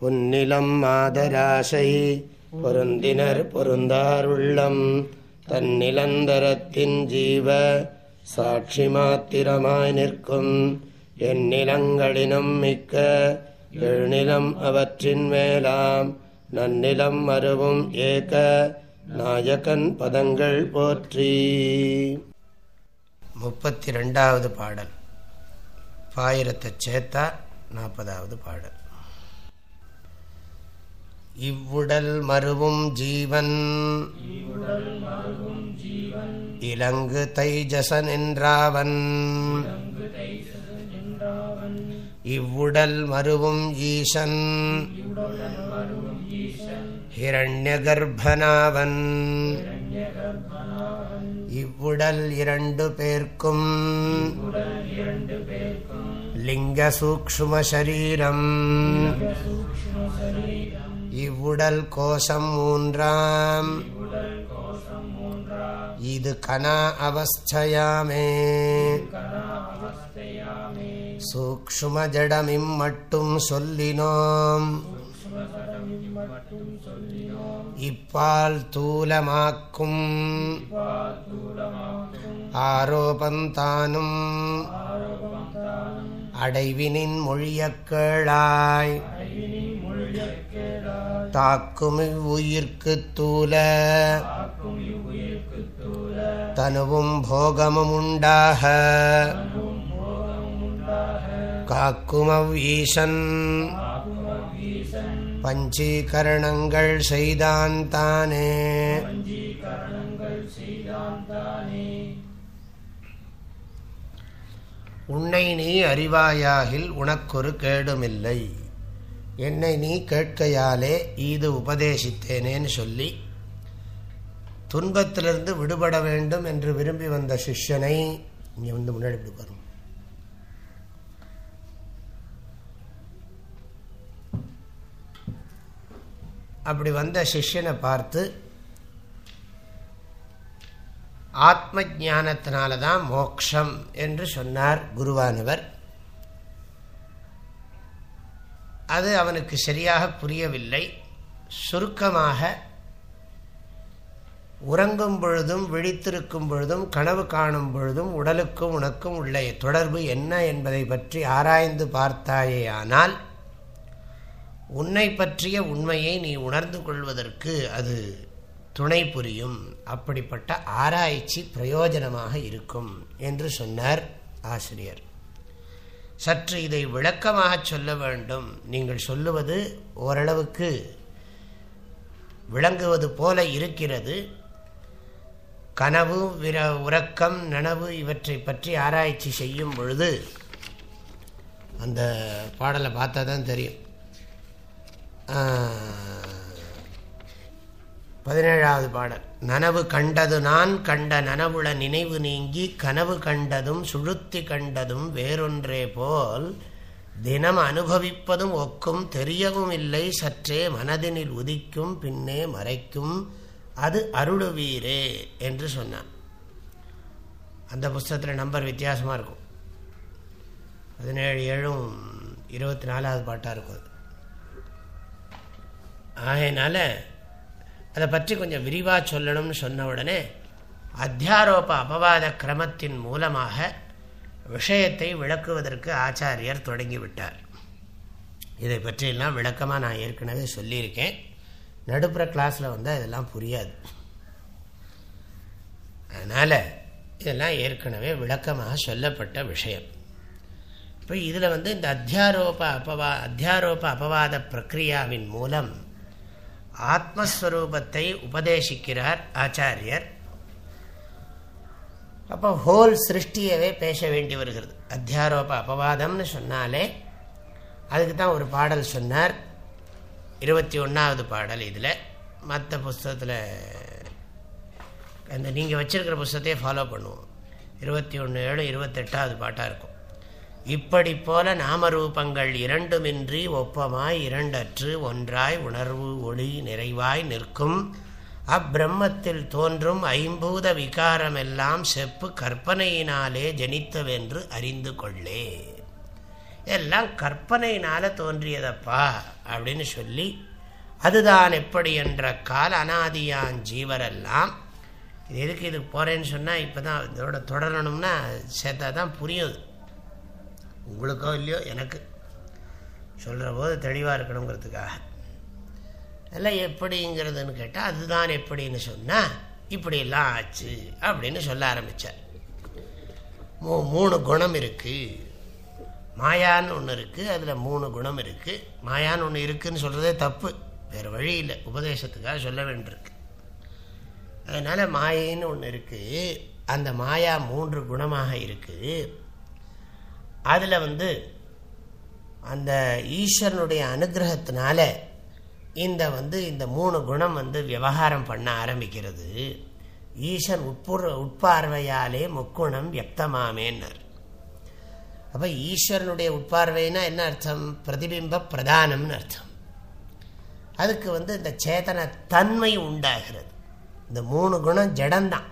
புன்னிலம் மாதராசை பொருந்தினர் பொருந்தாருள்ளம் தன்னிலந்தரத்தின் ஜீவ சாட்சி மாத்திரமாய் நிற்கும். எந்நிலங்களினும் மிக்க எழுநிலம் அவற்றின் மேலாம். நன்னிலம் மறுவும் ஏக நாயகன் பதங்கள் போற்றி. முப்பத்தி ரெண்டாவது பாடல். பாயிரத்தை சேத்தா நாற்பதாவது பாடல். இவ்வுடல் மறுவும் ஜீவன். இலங்கு தைஜசன் என்றாவன் இவ்வுடல் மறுவும் ஈசன். ஹிரண்யகர்பனாவன் இவ்வுடல் இரண்டு பேர்க்கும். லிங்க சூக்ம சரீரம். இவ்வுடல் கோஷம் மூன்றாம் இது கனா அவஸ்தையாமே. சூக்ம ஜடமிம் மட்டும் சொல்லினோம். இப்பால் தூலமாக்கும். ஆரோபந்தானும் அடைவினின் மொழியக்கேளாய் தாக்கும் இவ்வுயிர்க்கு தூல தனுவும் போகமும் உண்டாக காக்கும் ஈசன் பஞ்சீகரணங்கள் செய்தான் தானே உன்னை நீ அறிவாயாகில் உனக்கொரு கேடுமில்லை. என்னை நீ கேட்கையாலே இது உபதேசித்தேனேன்னு சொல்லி துன்பத்திலிருந்து விடுபட வேண்டும் என்று விரும்பி வந்த சிஷ்யனை இங்கே வந்து முன்னாடி வரும் அப்படி வந்த சிஷ்யனை பார்த்து ஆத்ம ஜானத்தினால தான் மோக்ஷம் என்று சொன்னார் குருவானவர். அது அவனுக்கு சரியாக புரியவில்லை. சுருக்கமாக உறங்கும் பொழுதும் விழித்திருக்கும் பொழுதும் கனவு காணும் பொழுதும் உடலுக்கும் உனக்கும் உள்ள தொடர்பு என்ன என்பதை பற்றி ஆராய்ந்து பார்த்தாயேயானால் உன்னை பற்றிய உண்மையை நீ உணர்ந்து கொள்வதற்கு அது துணை புரியும். அப்படிப்பட்ட ஆராய்ச்சி பிரயோஜனமாக இருக்கும் என்று சொன்னார் ஆசிரியர். சற்று இதை விளக்கமாக சொல்ல வேண்டும். நீங்கள் சொல்லுவது ஓரளவுக்கு விளங்குவது போல இருக்கிறது. கனவு விர உறக்கம் நனவு இவற்றை பற்றி ஆராய்ச்சி செய்யும் பொழுது அந்த பாடலை பார்த்தா தான் தெரியும் பதினேழாவது பாடல். நனவு கண்டது நான் கண்ட நனவுள நினைவு நீங்கி கனவு கண்டதும் சுழுத்தி கண்டதும் வேறொன்றே போல் தினம் அனுபவிப்பதும் ஒக்கும் தெரியவும் இல்லை சற்றே மனதினில் உதிக்கும் பின்னே மறைக்கும் அது அருளுவீரே என்று சொன்னான். அந்த புஸ்தகத்தில் நம்பர் வித்தியாசமாக இருக்கும். பதினேழு ஏழும் இருபத்தி நாலாவது பாட்டாக இருக்கும் ஆகையினால அதை பற்றி கொஞ்சம் விரிவாக சொல்லணும்னு சொன்ன உடனே அத்தியாரோப அபவாத கிரமத்தின் மூலமாக விஷயத்தை விளக்குவதற்கு ஆச்சாரியர் தொடங்கிவிட்டார். இதை பற்றியெல்லாம் விளக்கமாக நான் ஏற்கனவே சொல்லியிருக்கேன். நடுப்புற கிளாஸில் வந்தால் இதெல்லாம் புரியாது. அதனால் இதெல்லாம் ஏற்கனவே விளக்கமாக சொல்லப்பட்ட விஷயம். இப்போ இதில் வந்து இந்த அத்தியாரோப அபவா அத்தியாரோப அபவாத பிரக்ரியாவின் மூலம் ஆத்மஸ்வரூபத்தை உபதேசிக்கிறார் ஆச்சாரியர். அப்போ ஹோல் சிருஷ்டியவே பேச வேண்டி வருகிறது. அத்தியாரோப அபவாதம்னு சொன்னாலே அதுக்கு தான் ஒரு பாடல் சொன்னார். இருபத்தி ஒன்றாவது பாடல் இதில். மற்ற புஸ்தகத்தில் அந்த நீங்கள் வச்சுருக்கிற புஸ்தத்தையே ஃபாலோ பண்ணுவோம். இருபத்தி ஒன்று ஏழு இருபத்தெட்டாவது பாட்டாக இருக்கும். இப்படி போல நாமரூபங்கள் இரண்டுமின்றி ஒப்பமாய் இரண்டற்று ஒன்றாய் உணர்வு ஒளி நிறைவாய் நிற்கும். அப்பிரம்மத்தில் தோன்றும் ஐம்பூத விகாரமெல்லாம் செப்பு கற்பனையினாலே ஜனித்தவென்று அறிந்து கொள்ளே. எல்லாம் கற்பனையினால் தோன்றியதப்பா அப்படின்னு சொல்லி அதுதான் எப்படி என்ற கால அனாதியான் ஜீவரெல்லாம் இது எதுக்கு இதுக்கு போகிறேன்னு சொன்னால் இப்போ தான் இதோட தொடரணும்னா சேர்த்தா தான் புரியும். உங்களுக்கோ இல்லையோ எனக்கு. சொல்கிற போது தெளிவாக இருக்கணுங்கிறதுக்காக. அதெல்லாம் எப்படிங்கிறதுன்னு கேட்டால் அதுதான் எப்படின்னு சொன்னால் இப்படியெல்லாம் ஆச்சு அப்படின்னு சொல்ல ஆரம்பித்தார் மூ மூணு குணம் இருக்குது மாயான்னு ஒன்று இருக்குது அதில் மூணு குணம் இருக்குது மாயான்னு ஒன்று இருக்குதுன்னு சொல்கிறதே தப்பு. வேறு வழி இல்லை. உபதேசத்துக்காக சொல்ல வேண்டியிருக்கு. அதனால் மாயின்னு ஒன்று இருக்குது அந்த மாயா மூன்று குணமாக இருக்குது அதில் வந்து அந்த ஈஸ்வரனுடைய அனுகிரகத்தினால இந்த வந்து இந்த மூணு குணம் வந்து விவகாரம் பண்ண ஆரம்பிக்கிறது. ஈஸ்வர் உட்புற உட்பார்வையாலே முக்குணம் வியக்தமாமேன்னர் அப்போ ஈஸ்வரனுடைய உட்பார்வைனா என்ன அர்த்தம்? பிரதிபிம்ப பிரதானம்னு அர்த்தம். அதுக்கு வந்து இந்த சேதன தன்மை உண்டாகிறது. இந்த மூணு குணம் ஜடம்தான்.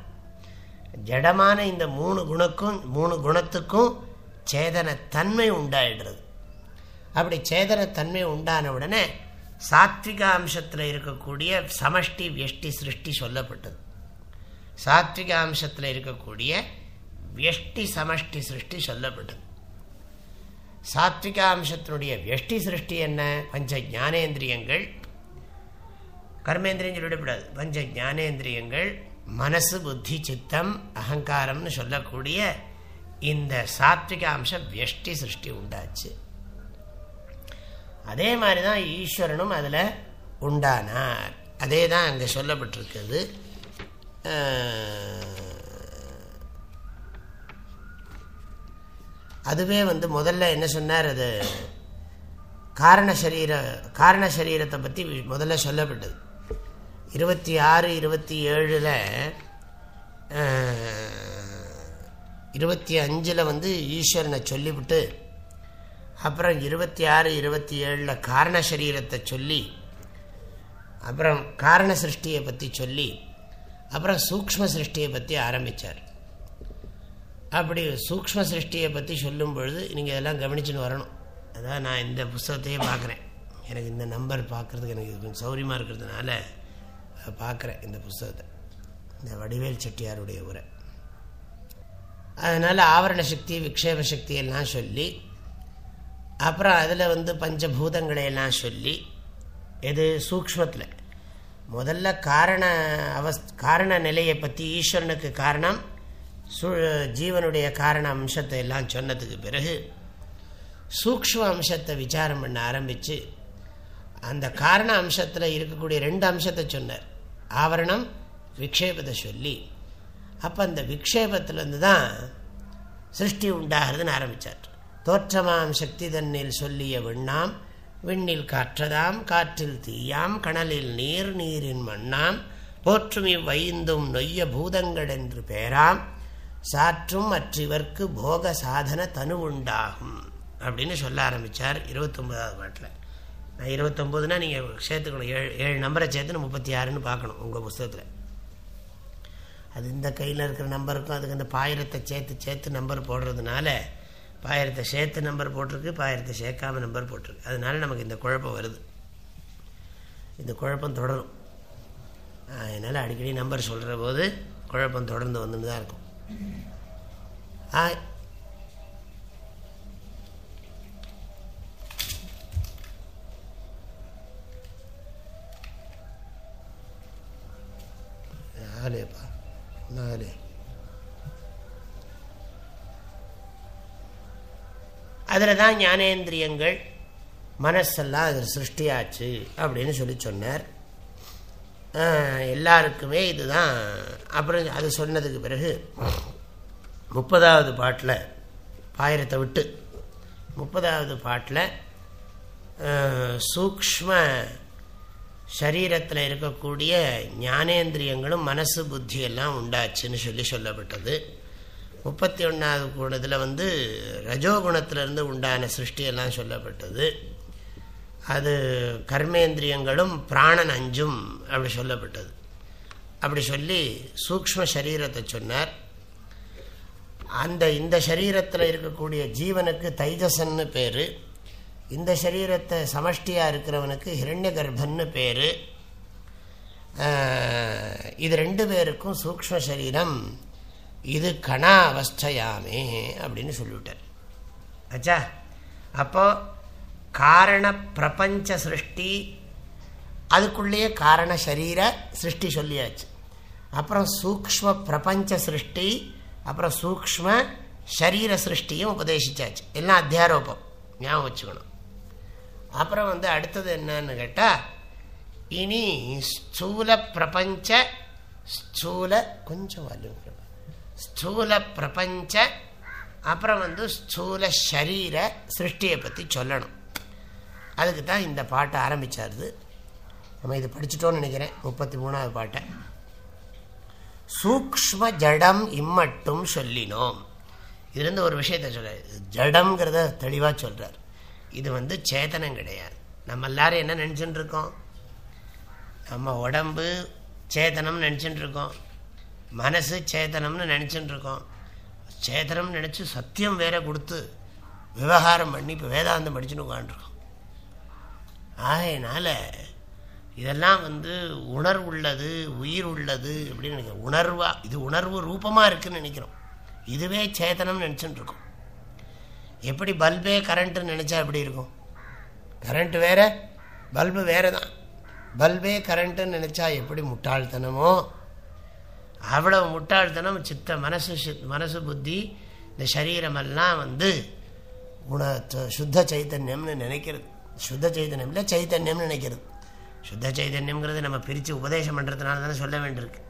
ஜடமான இந்த மூணு குணக்கும் மூணு குணத்துக்கும் சேதனத்தன்மை உண்டாயிடுறது. அப்படி சேதனத்தன்மை உண்டான உடனே சாத்விக அம்சத்தில் இருக்கக்கூடிய சமஷ்டி வியஷ்டி சிருஷ்டி சொல்லப்பட்டது. சாத்விக அம்சத்தில் இருக்கக்கூடிய வியஷ்டி சமஷ்டி சிருஷ்டி சொல்லப்பட்டது. சாத்விக அம்சத்தினுடைய வியஷ்டி சிருஷ்டி என்ன? பஞ்ச ஞானேந்திரியங்கள். கர்மேந்திரியம் சொல்லிவிடக்கூடாது பஞ்ச ஞானேந்திரியங்கள் மனசு புத்தி சித்தம் அகங்காரம்னு சொல்லக்கூடிய இந்த சாத்விக அம்சம் வெஷ்டி சிருஷ்டி உண்டாச்சு. அதே மாதிரி தான் ஈஸ்வரனும் அதில் உண்டானார். அதே தான் அங்கே சொல்லப்பட்டிருக்கிறது. அதுவே வந்து முதல்ல என்ன சொன்னார் அது காரண சரீர காரண சரீரத்தை பற்றி முதல்ல சொல்லப்பட்டது. இருபத்தி ஆறு இருபத்தி ஏழில் இருபத்தி அஞ்சில் வந்து ஈஸ்வரனை சொல்லிவிட்டு அப்புறம் இருபத்தி ஆறு இருபத்தி ஏழில் காரண சரீரத்தை சொல்லி அப்புறம் காரண சிருஷ்டியை பற்றி சொல்லி அப்புறம் சூக்ம சிருஷ்டியை பற்றி ஆரம்பித்தார் அப்படி சூக்ம சிருஷ்டியை பற்றி சொல்லும் பொழுது நீங்கள் இதெல்லாம் கவனிச்சுன்னு வரணும். அதான் நான் இந்த புஸ்தகத்தையே பார்க்குறேன். எனக்கு இந்த நம்பர் பார்க்குறதுக்கு எனக்கு கொஞ்சம் சௌரியமாக இருக்கிறதுனால பார்க்குறேன் இந்த புஸ்தகத்தை. இந்த வடிவேல் செட்டியாருடைய உரை. அதனால் ஆவரண சக்தி விக்ஷேப சக்தி எல்லாம் சொல்லி அப்புறம் அதில் வந்து பஞ்சபூதங்களையெல்லாம் சொல்லி எது சூக்மத்தில் முதல்ல காரண அவஸ் காரண நிலையை பற்றி ஈஸ்வரனுக்கு காரணம் சு ஜீவனுடைய காரண அம்சத்தை எல்லாம் சொன்னதுக்கு பிறகு சூக்ம அம்சத்தை விசாரம் பண்ண ஆரம்பித்து அந்த காரண அம்சத்தில் இருக்கக்கூடிய ரெண்டு அம்சத்தை சொன்னார். ஆவரணம் விக்ஷேபத்தை சொல்லி அப்போ அந்த விக்ஷேபத்திலேருந்து தான் சிருஷ்டி உண்டாகிறதுன்னு ஆரம்பித்தார் தோற்றமாம் சக்தி தன்னில் சொல்லிய விண்ணாம் விண்ணில் காற்றதாம் காற்றில் தீயாம் கணலில் நீர் நீரின் மண்ணாம் போற்றும் இவ்வைந்தும் நொய்ய பூதங்கள் என்று பெயராம் சாற்றும் அற்றிவர்க்கு போக சாதன தனு உண்டாகும் அப்படின்னு சொல்ல ஆரம்பித்தார் இருபத்தொம்பதாவது பாட்டில். நான் இருபத்தொம்போதுனா நீங்கள் சேர்த்துக்கணும் ஏழு ஏழு நம்பரை சேர்த்து முப்பத்தி ஆறுன்னு பார்க்கணும் உங்கள் புஸ்தகத்தில். அது இந்த கையில் இருக்கிற நம்பருக்கும் அதுக்கு இந்த பாயிரத்தை சேர்த்து சேர்த்து நம்பர் போடுறதுனால பாயிரத்தை சேர்த்து நம்பர் போட்டிருக்கு பாயிரத்தை சேர்க்காம நம்பர் போட்டிருக்கு. அதனால நமக்கு இந்த குழப்பம் வருது. இந்த குழப்பம் தொடரும். அதனால் அடிக்கடி நம்பர் சொல்கிற போது குழப்பம் தொடர்ந்து வந்துட்டு தான் இருக்கும். நாலேப்பா நாலே அதில் தான் ஞானேந்திரியங்கள் மனசெல்லாம் அதில் சிருஷ்டியாச்சு அப்படின்னு சொல்லி சொன்னார். எல்லாருக்குமே இதுதான். அப்புறம் அது சொன்னதுக்கு பிறகு முப்பதாவது பாட்டில் பாயிரத்தை விட்டு முப்பதாவது பாட்டில் சூக்ம சரீரத்தில் இருக்கக்கூடிய ஞானேந்திரியங்களும் மனசு புத்தி எல்லாம் உண்டாச்சுன்னு சொல்லி சொல்லப்பட்டது. முப்பத்தி ஒன்றாவது குணத்தில் வந்து ரஜோகுணத்திலிருந்து உண்டான சிருஷ்டியெல்லாம் சொல்லப்பட்டது. அது கர்மேந்திரியங்களும் பிராணன் அஞ்சும் அப்படி சொல்லப்பட்டது. அப்படி சொல்லி சூக்ம சரீரத்தை சொன்னார். அந்த இந்த சரீரத்தில் இருக்கக்கூடிய ஜீவனுக்கு தைஜசன்னு பேர். இந்த சரீரத்தை சமஷ்டியாக இருக்கிறவனுக்கு ஹிரண்ய கர்ப்பன்னு பேர் இது ரெண்டு பேருக்கும் சூக்ம சரீரம். இது கணா அவஸ்தையாமே அப்படின்னு சொல்லிவிட்டார். ஆச்சா அப்போ காரண பிரபஞ்ச சிருஷ்டி அதுக்குள்ளேயே காரண சரீர சிருஷ்டி சொல்லியாச்சு. அப்புறம் சூக்ம பிரபஞ்ச சிருஷ்டி அப்புறம் சூக்ம சரீர சிருஷ்டியும் உபதேசிச்சாச்சு. எல்லாம் அத்தியாரோபம். ஞாபகம் வச்சுக்கணும். அப்புறம் வந்து அடுத்தது என்னன்னு கேட்டால் இனி ஸ்தூல பிரபஞ்ச ஸ்தூல கொஞ்சம் வலு ஸ்தூல பிரபஞ்ச அப்புறம் வந்து ஸ்தூல ஷரீர சிருஷ்டியை பற்றி சொல்லணும். அதுக்கு தான் இந்த பாட்டை ஆரம்பித்தாருது நம்ம இது படிச்சுட்டோன்னு நினைக்கிறேன் முப்பத்தி மூணாவது பாட்டை. சூக்ம ஜடம் இம்மட்டும் சொல்லினோம். இதுலேருந்து ஒரு விஷயத்த சொல்கிறார் ஜடம்ங்கிறத தெளிவாக சொல்கிறார் இது வந்து சேதனம் கிடையாது. நம்ம எல்லாரும் என்ன நினச்சிட்டு இருக்கோம்? நம்ம உடம்பு சேதனம்னு நினச்சிட்டு இருக்கோம். மனசு சேதனம்னு நினச்சிட்டு இருக்கோம். சேதனம்னு நினச்சி சத்தியம் வேற கொடுத்து விவகாரம் பண்ணி இப்போ வேதாந்தம் படிச்சுன்னு உட்காந்துருக்கோம் ஆகையினால இதெல்லாம் வந்து உணர்வு உள்ளது உயிர் உள்ளது அப்படின்னு நினைக்கிறோம். உணர்வாக இது உணர்வு ரூபமாக இருக்குதுன்னு நினைக்கிறோம். இதுவே சேதனம்னு நினச்சிட்டு இருக்கோம். எப்படி பல்பே கரண்ட்டுன்னு நினச்சா எப்படி இருக்கும்? கரண்ட்டு வேற பல்பு வேறு தான் பல்பே கரண்ட்டுன்னு நினச்சா எப்படி முட்டாள்தனமோ? அவ்வளவு முட்டாள்தனம் சித்த மனசு மனசு புத்தி இந்த சரீரமெல்லாம் வந்து குண சுத்த சைத்தன்யம்னு நினைக்கிறது. சுத்த சைத்தன்யம் இல்லை சைத்தன்யம்னு நினைக்கிறது. சுத்த சைதன்யம்ங்கிறது நம்ம பிரித்து உபதேசம் பண்ணுறதுனால தானே சொல்ல வேண்டியிருக்கு.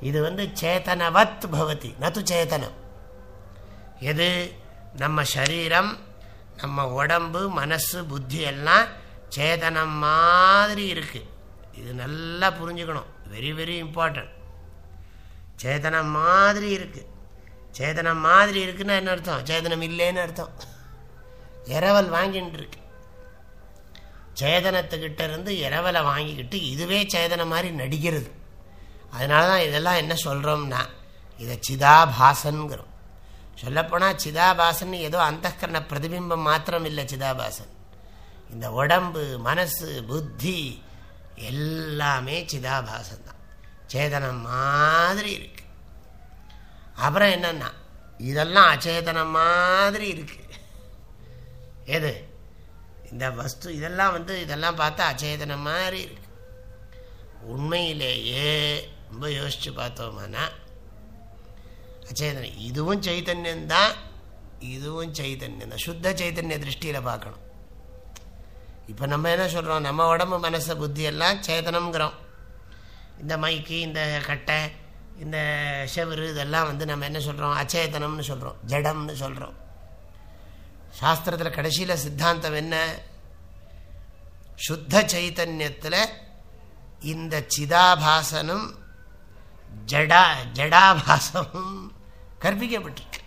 இது வந்து சேத்தனவத் பவதி நத்து சேத்தனம். எது? நம்ம சரீரம் நம்ம உடம்பு மனசு புத்தி எல்லாம் சேதனம் மாதிரி இருக்குது இது நல்லா புரிஞ்சுக்கணும். வெரி வெரி இம்பார்ட்டன்ட் சேதனம் மாதிரி இருக்குது சேதனம் மாதிரி இருக்குன்னா என்ன அர்த்தம்? சேதனம் இல்லைன்னு அர்த்தம். இரவல் வாங்கிட்டு இருக்கு. சேதனத்துக்கிட்ட இருந்து இரவலை வாங்கிக்கிட்டு இதுவே சேதனம் மாதிரி நடிக்கிறது. அதனால தான் இதெல்லாம் என்ன சொல்கிறோம்னா இதை சிதாபாசன்கிறோம். சொல்லப்போனால் சிதாபாசன் ஏதோ அந்த அந்தகரண பிரதிபிம்பம் மாத்திரம் இல்லை சிதாபாசன். இந்த உடம்பு மனசு புத்தி எல்லாமே சிதாபாசன் தான். சேதனம் மாதிரி இருக்கு. அப்புறம் என்னன்னா இதெல்லாம் அச்சேதனம் மாதிரி இருக்கு. எது? இந்த வஸ்து இதெல்லாம் வந்து இதெல்லாம் பார்த்தா அச்சேதனம் மாதிரி இருக்கு. உண்மையிலேயே ரொம்ப யோசிச்சு பார்த்தோம்னா அச்சேதனம் இதுவும் சைத்தன்யம்தான் இதுவும் சைத்தன்யம் தான் சுத்த சைத்தன்ய திருஷ்டியில் பார்க்கணும் இப்போ நம்ம என்ன சொல்கிறோம் நம்ம உடம்பு மனசு புத்தி எல்லாம் சேதனம்ங்கிறோம் இந்த மைக்கு இந்த கட்டை இந்த செவரு இதெல்லாம் வந்து நம்ம என்ன சொல்கிறோம் அச்சேதனம்னு சொல்கிறோம் ஜடம்னு சொல்கிறோம் சாஸ்திரத்தில் கடைசியில் சித்தாந்தம் என்ன சுத்த சைத்தன்யத்தில் இந்த சிதாபாசனும் ஜடா ஜடாபாசமும் கற்பிக்கப்பட்டிருக்கு.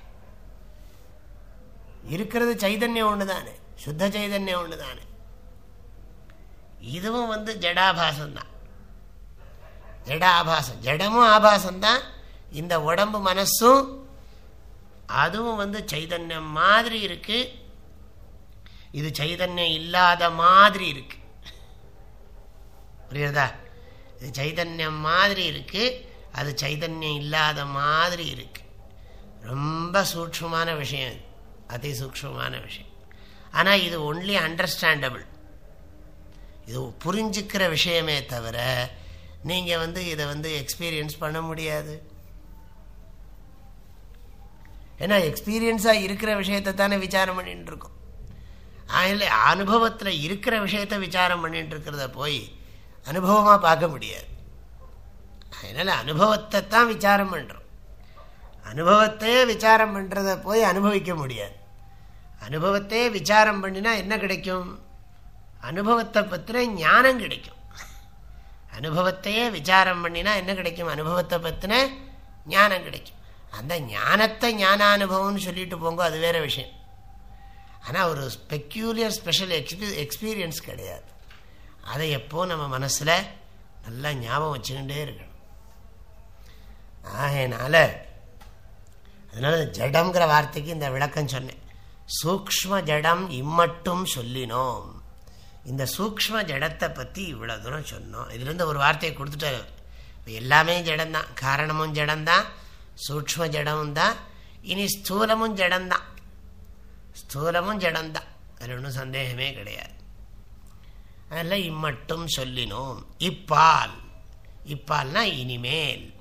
இருக்கிறது சைதன்யம் ஒன்று தானே சுத்த சைதன்யம் ஒன்று தானே இதுவும் வந்து ஜடாபாசம் தான் ஜடாபாசம் ஜடமும் ஆபாசம் தான் இந்த உடம்பு மனசும் அதுவும் வந்து சைதன்யம் மாதிரி இருக்கு. இது சைதன்யம் இல்லாத மாதிரி இருக்கு. புரியுறதா இது சைதன்யம் மாதிரி இருக்கு. அது சைதன்யம் இல்லாத மாதிரி இருக்கு. ரொம்ப சூக்ஷமான விஷயம் அதி சூக்ஷமான விஷயம். ஆனால் இது ஒன்லி அண்டர்ஸ்டாண்டபிள் இது புரிஞ்சுக்கிற விஷயமே தவிர நீங்கள் வந்து இதை வந்து எக்ஸ்பீரியன்ஸ் பண்ண முடியாது. ஏன்னா எக்ஸ்பீரியன்ஸாக இருக்கிற விஷயத்தை தானே விசாரம் பண்ணிட்டு இருக்கோம். அதில் அனுபவத்தில் இருக்கிற விஷயத்த விசாரம் பண்ணிட்டு இருக்கிறத போய் அனுபவமாக பார்க்க முடியாது. அதனால் அனுபவத்தை தான் விசாரம் பண்ணுறோம் அனுபவத்தையே விசாரம் பண்ணுறத போய் அனுபவிக்க முடியாது. அனுபவத்தையே விசாரம் பண்ணினா என்ன கிடைக்கும்? அனுபவத்தை பற்றின ஞானம் கிடைக்கும். அனுபவத்தையே விசாரம் பண்ணினா என்ன கிடைக்கும்? அனுபவத்தை பற்றின ஞானம் கிடைக்கும். அந்த ஞானத்தை ஞான அனுபவம்னு சொல்லிட்டு போங்க அது வேறு விஷயம். ஆனால் ஒரு ஸ்பெக்யூலியர் ஸ்பெஷல் எக்ஸ்பீ எக்ஸ்பீரியன்ஸ் கிடையாது. அதை எப்போ நம்ம மனசில் நல்லா ஞாபகம் வச்சுக்கிட்டே இருக்கணும். ஆகையினால அதனால் ஜடங்கிற வார்த்தைக்கு இந்த விளக்கம் சொன்னேன். சூக்ம ஜடம் இம்மட்டும் சொல்லினோம். இந்த சூக்ம ஜடத்தை பற்றி இவ்வளோ தூரம் சொன்னோம். இதுலேருந்து ஒரு வார்த்தையை கொடுத்துட்டாரு. எல்லாமே ஜடம்தான். காரணமும் ஜடம்தான் சூக்ம ஜடமும் தான் இனி ஸ்தூலமும் ஜடம்தான். ஸ்தூலமும் ஜடம்தான். அதில் ஒன்றும் சந்தேகமே கிடையாது. அதில் இம்மட்டும் சொல்லினோம். இப்பால். இப்பால்னா இனிமேல்.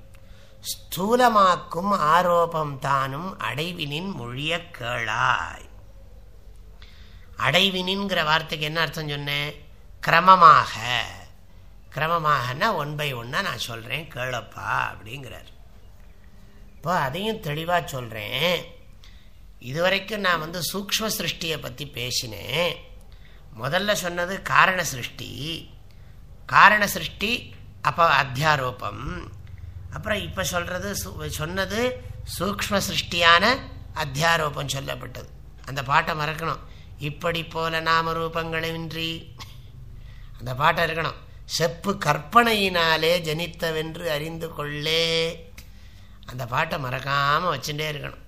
ஸ்தூலமாக்கும் ஆரோபம் தானும் அடைவினின் மொழிய கேளாய். அடைவினின்கிற வார்த்தைக்கு என்ன அர்த்தம் சொன்னேன்? கிரமமாக. கிரமமாகனா ஒன் பை ஒன்னா நான் சொல்கிறேன் கேளப்பா அப்படிங்கிறார். இப்போ அதையும் தெளிவாக சொல்கிறேன் இதுவரைக்கும் நான் வந்து சூக்ம சிருஷ்டியை பற்றி பேசினேன். முதல்ல சொன்னது காரண சிருஷ்டி. காரண சிருஷ்டி அப்போ அத்தியாரோபம். அப்புறம் இப்போ சொல்கிறது சொன்னது சூக்ம சிருஷ்டியான அத்தியாரோபம் சொல்லப்பட்டது. அந்த பாட்டை மறக்கணும். இப்படி போல நாம ரூபங்களின்றி அந்த பாட்டை இருக்கணும். செப்பு கற்பனையினாலே ஜனித்தவென்று அறிந்து கொள்ளே. அந்த பாட்டை மறக்காமல் வச்சுட்டே இருக்கணும்.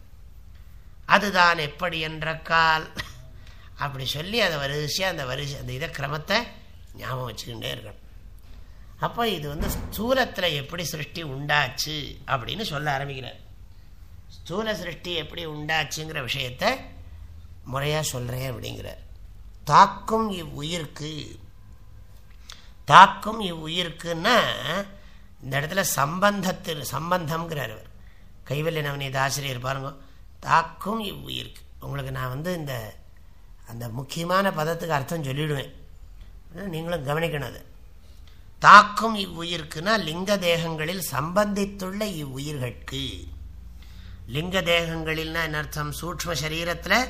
அதுதான் எப்படி என்ற கால். அப்படி சொல்லி அதை வரிசையாக அந்த வரிசை அந்த இதை கிரமத்தை ஞாபகம் வச்சுக்கிட்டே இருக்கணும். அப்போ இது வந்து ஸ்தூலத்தில் எப்படி சிருஷ்டி உண்டாச்சு அப்படின்னு சொல்ல ஆரம்பிக்கிறார். ஸ்தூல சிருஷ்டி எப்படி உண்டாச்சுங்கிற விஷயத்த முறையாக சொல்கிறேன் அப்படிங்கிறார். தாக்கும் இவ்வுயிர்க்கு தாக்கும் இவ்வுயிருக்குன்னா இந்த இடத்துல சம்பந்தத்தில் சம்பந்தம்ங்கிறார் அவர். கைவல்ய நவநீத ஆசிரியர் பாருங்க. தாக்கும் இவ்வுயிருக்கு உங்களுக்கு நான் வந்து இந்த அந்த முக்கியமான பதத்துக்கு அர்த்தம் சொல்லிவிடுவேன் நீங்களும் கவனிக்கணும் அது. தாக்கும் இவ்வுயிருக்குன்னா லிங்க தேகங்களில் சம்பந்தித்துள்ள இவ்வுயிர்களுக்கு லிங்க தேகங்களில்னா என்ன அர்த்தம்? சூக்ம சரீரத்தில்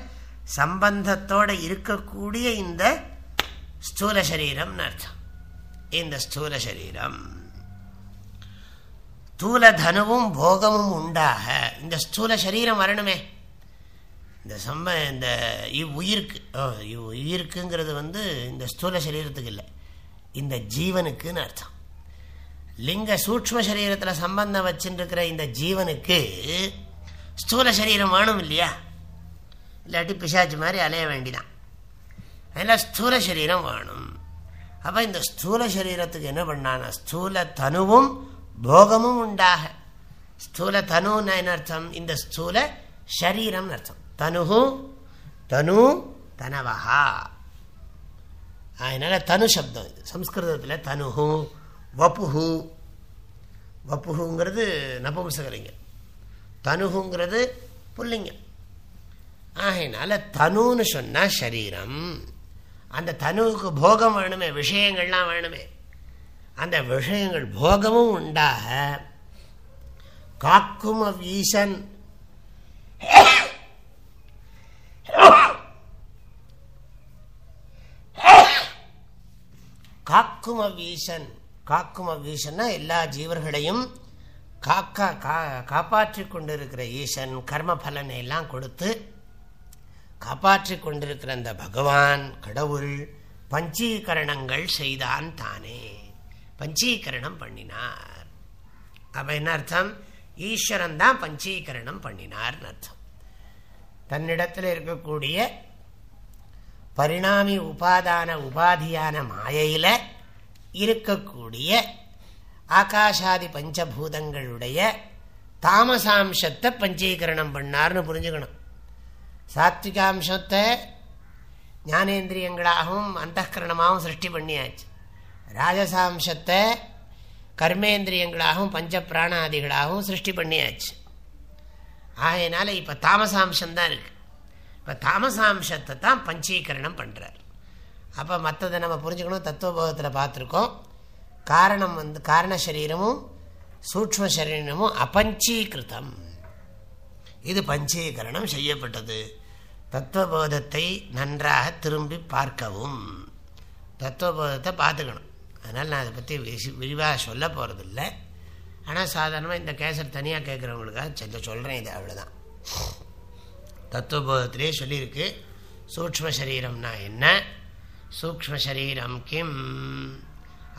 சம்பந்தத்தோடு இருக்கக்கூடிய இந்த ஸ்தூல சரீரம்னு அர்த்தம். இந்த ஸ்தூல சரீரம். ஸ்தூல தனுவும் போகமும் உண்டாக. இந்த ஸ்தூல சரீரம் வரணுமே. இந்த சம்ப இந்த இவ்வுயிருக்கு இவ் உயிருக்குங்கிறது வந்து இந்த ஸ்தூல சரீரத்துக்கு இல்லை. இந்த ஜீவனுக்குன்னு அர்த்தம். லிங்க சூக்ம சரீரத்தில் சம்பந்தம் வச்சுருக்கிற இந்த ஜீவனுக்கு ஸ்தூல சரீரம் வேணும் இல்லையா? இல்லாட்டி பிசாச்சு மாதிரி அலைய வேண்டிதான். அதனால் ஸ்தூல சரீரம் வேணும். அப்போ இந்த ஸ்தூல சரீரத்துக்கு என்ன பண்ணானா ஸ்தூல தனுவும் போகமும் உண்டாக. ஸ்தூல தனுன்னா என்ன அர்த்தம்? இந்த ஸ்தூல ஷரீரம்னு அர்த்தம். தனுகு தனு தனவகா அதனால் தனு சப்தம். இது சம்ஸ்கிருதத்தில் தனுஹு வப்புஹு. வப்புஹுங்கிறது நபும்சகலிங்கம். தனுகுங்கிறது புல்லிங்கம். ஆகையினால தனுன்னு சொன்னால் சரீரம். அந்த தனுவுக்கு போகம் வேணுமே விஷயங்கள்லாம் வேணுமே. அந்த விஷயங்கள் போகமும் உண்டாக காக்கும் அவ்வீசன் காக்கும வீசன். காக்கும வீசன்னா எல்லா ஜீவர்களையும் காக்கா கா காப்பாற்றி கொண்டிருக்கிற ஈசன் கர்ம பலனை எல்லாம் கொடுத்து காப்பாற்றி கொண்டிருக்கிற அந்த பகவான் கடவுள் பஞ்சீகரணங்கள் செய்தான் தானே. பஞ்சீகரணம் பண்ணினார். அப்ப என்ன அர்த்தம்? ஈஸ்வரன் தான் பஞ்சீகரணம் பண்ணினார்னு அர்த்தம். தன்னிடத்தில் இருக்கக்கூடிய பரிணாமி உபாதான உபாதியான மாயையில் இருக்கக்கூடிய ஆகாஷாதி பஞ்சபூதங்களுடைய தாமசாம்சத்தை பஞ்சீகரணம் பண்ணார்னு புரிஞ்சுக்கணும். சாத்விகாம்சத்தை ஞானேந்திரியங்களாகவும் அந்தகரணமாகவும் சிருஷ்டி பண்ணியாச்சு. ராஜசாம்சத்தை கர்மேந்திரியங்களாகவும் பஞ்ச பிராணாதிகளாகவும் சிருஷ்டி பண்ணியாச்சு. ஆகையினால இப்போ தாமசாம்சம்தான் இருக்குது இப்போ தாமசாம்சத்தை தான் பஞ்சீகரணம் பண்ணுறார் அப்போ மற்றதை நம்ம புரிஞ்சுக்கணும் தத்துவபோதத்தில் பார்த்துருக்கோம். காரணம் வந்து காரண சரீரமும் சூக்ம சரீரமும் அபஞ்சீகிருத்தம். இது பஞ்சீகரணம் செய்யப்பட்டது. தத்துவபோதத்தை நன்றாக திரும்பி பார்க்கவும். தத்துவபோதத்தை பார்த்துக்கணும். அதனால் நான் அதை பற்றி விரிவாக சொல்ல போகிறதில்ல ஆனால் சாதாரணமாக இந்த கேசர் தனியாக கேட்குறவங்களுக்காக சொல்ல சொல்கிறேன் இது அவ்வளோதான் தத்துவபோதத்திலே சொல்லியிருக்கு சூக்ம சரீரம்னா என்ன? சூக்ம சரீரம் கிம்?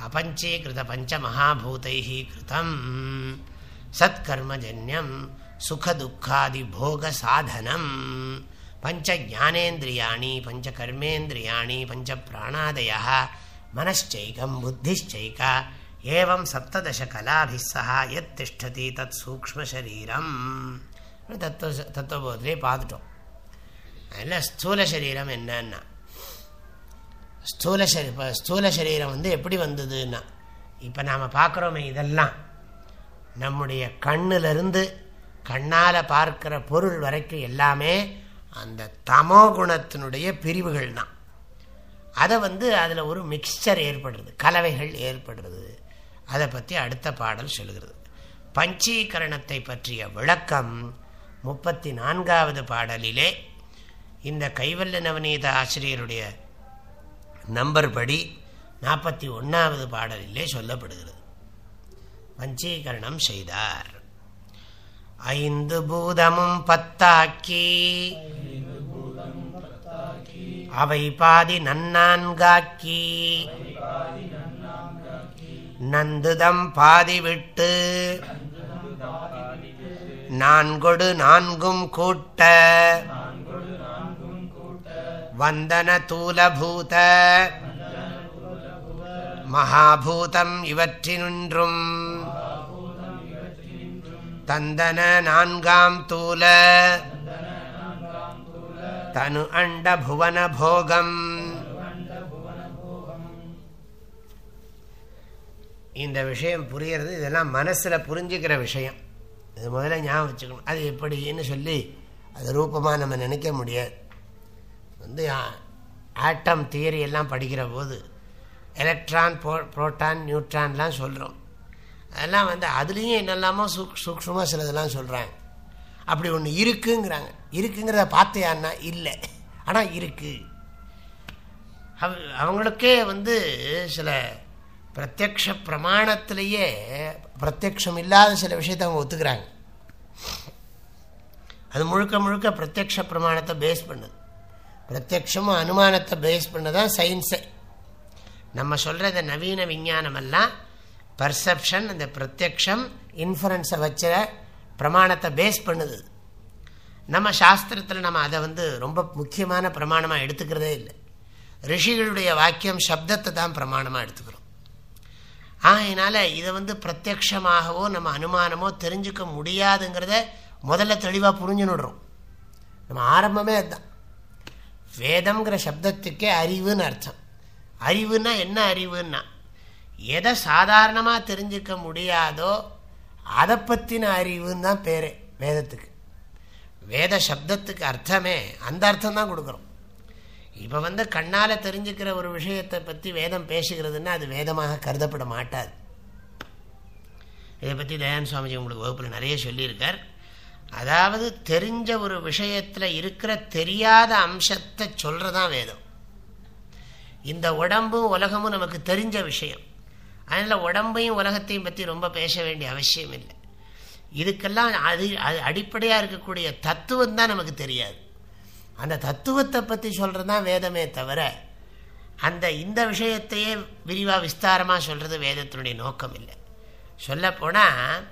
அபஞ்சீகிருத பஞ்ச மகாபூதை கிருதம். சத்கர்மஜன்யம் சுகதுக்காதி போக சாதனம். பஞ்ச ஜானேந்திரியாணி பஞ்ச கர்மேந்திரியாணி பஞ்ச பிராணாதய மனச்சைகம் புத்திச்சைகா ஏவம் சப்ததச கலாபிஸ்ஸா எத் திஷ்டதி தத் சூக்மசரீரம் தத்துவ தத்துவபோதத்திலே பார்த்துட்டோம். அதில் ஸ்தூல சரீரம் என்னன்னா ஸ்தூல சரி இப்போ ஸ்தூல சரீரம் வந்து எப்படி வந்ததுன்னா இப்போ நாம் பார்க்குறோமே இதெல்லாம். நம்முடைய கண்ணிலிருந்து கண்ணால் பார்க்குற பொருள் வரைக்கும் எல்லாமே அந்த தமோ குணத்தினுடைய பிரிவுகள் தான் அதை வந்து அதில் ஒரு மிக்சர் ஏற்படுறது கலவைகள் ஏற்படுறது அதை பற்றி அடுத்த பாடல் சொல்கிறது பஞ்சீகரணத்தை பற்றிய விளக்கம் முப்பத்தி நான்காவது பாடலிலே இந்த கைவல்ல நவநீத ஆசிரியருடைய நம்பர் படி நாற்பத்தி ஒன்றாவது பாடலிலே சொல்லப்படுகிறது. பஞ்சீகரணம் செய்தார். ஐந்து பூதமும் பத்தாக்கி அவை பாதி நன்னான்காக்கி நந்துதம் பாதி விட்டு நான்கொடு நான்கும் கூட்ட. வந்தன தூலபூத. மகாபூதம் இவற்றினுன்றும். தந்தன நான்காம் தூல. தனு அண்ட புவன போகம். இந்த விஷயம் புரியறது இதெல்லாம் மனசில் புரிஞ்சுக்கிற விஷயம். இது முதல்ல ஞாபகம் வச்சுக்கணும். அது எப்படின்னு சொல்லி அது ரூபமாக நம்ம நினைக்க முடியாது. வந்து ஆட்டம் தியரி எல்லாம் படிக்கிற போது எலக்ட்ரான் போ புரோட்டான் நியூட்ரான்லாம் சொல்கிறோம் அதெல்லாம் வந்து அதுலேயும் என்னெல்லாமோ சூக் சூக்ஷமாக சிலதெல்லாம் சொல்கிறாங்க அப்படி ஒன்று இருக்குங்கிறாங்க. இருக்குங்கிறத பார்த்தியான்னா இல்லை. ஆனால் இருக்குது அவ அவங்களுக்கே வந்து சில பிரத்யக்ஷ பிரமாணத்திலேயே பிரத்யக்ஷம் இல்லாத சில விஷயத்தை அவங்க ஒத்துக்கிறாங்க. அது முழுக்க முழுக்க பிரத்யக்ஷ பிரமாணத்தை பேஸ் பண்ணுது. பிரத்யக்ஷமும் அனுமானத்தை பேஸ் பண்ண தான் சயின்ஸை. நம்ம சொல்கிற இந்த நவீன விஞ்ஞானமெல்லாம் பர்செப்ஷன் அந்த பிரத்யக்ஷம் இன்ஃபரன்ஸை வச்ச பிரமாணத்தை பேஸ் பண்ணுது. நம்ம சாஸ்திரத்தில் நம்ம அதை வந்து ரொம்ப முக்கியமான பிரமாணமாக எடுத்துக்கிறதே இல்லை. ரிஷிகளுடைய வாக்கியம் சப்தத்தை தான் பிரமாணமாக எடுத்துக்கிறோம். ஆகையினால இதை வந்து பிரத்யக்ஷமாகவோ நம்ம அனுமானமோ தெரிஞ்சுக்க முடியாதுங்கிறத முதல்ல தெளிவாக புரிஞ்சுன்னுடுறோம் நம்ம ஆரம்பமே அதுதான். வேதம்ங்கிற சப்தத்துக்கே அறிவுன்னு அர்த்தம். அறிவுன்னா என்ன அறிவுன்னா எதை சாதாரணமாக தெரிஞ்சுக்க முடியாதோ அதை பற்றின அறிவுன்னு தான் பேர் வேதத்துக்கு. வேத சப்தத்துக்கு அர்த்தமே அந்த அர்த்தம் தான் கொடுக்குறோம். இப்போ வந்து கண்ணால் தெரிஞ்சுக்கிற ஒரு விஷயத்தை பற்றி வேதம் பேசுகிறதுன்னா அது வேதமாக கருதப்பட மாட்டாது. இதை பற்றி தயான் சுவாமிஜி உங்களுக்கு வகுப்பில் நிறைய சொல்லியிருக்கார். அதாவது தெரிஞ்ச ஒரு விஷயத்தில் இருக்கிற தெரியாத அம்சத்தை சொல்கிறதான் வேதம். இந்த உடம்பும் உலகமும் நமக்கு தெரிஞ்ச விஷயம். அதனால் உடம்பையும் உலகத்தையும் பற்றி ரொம்ப பேச வேண்டிய அவசியம் இல்லை. இதுக்கெல்லாம் அது அது அடிப்படையாக இருக்கக்கூடிய தத்துவம் தான் நமக்கு தெரியாது. அந்த தத்துவத்தை பற்றி சொல்கிறது தான் வேதமே தவிர அந்த இந்த விஷயத்தையே விரிவாக விஸ்தாரமாக சொல்கிறது வேதத்தினுடைய நோக்கம் இல்லை. சொல்லப்போனால்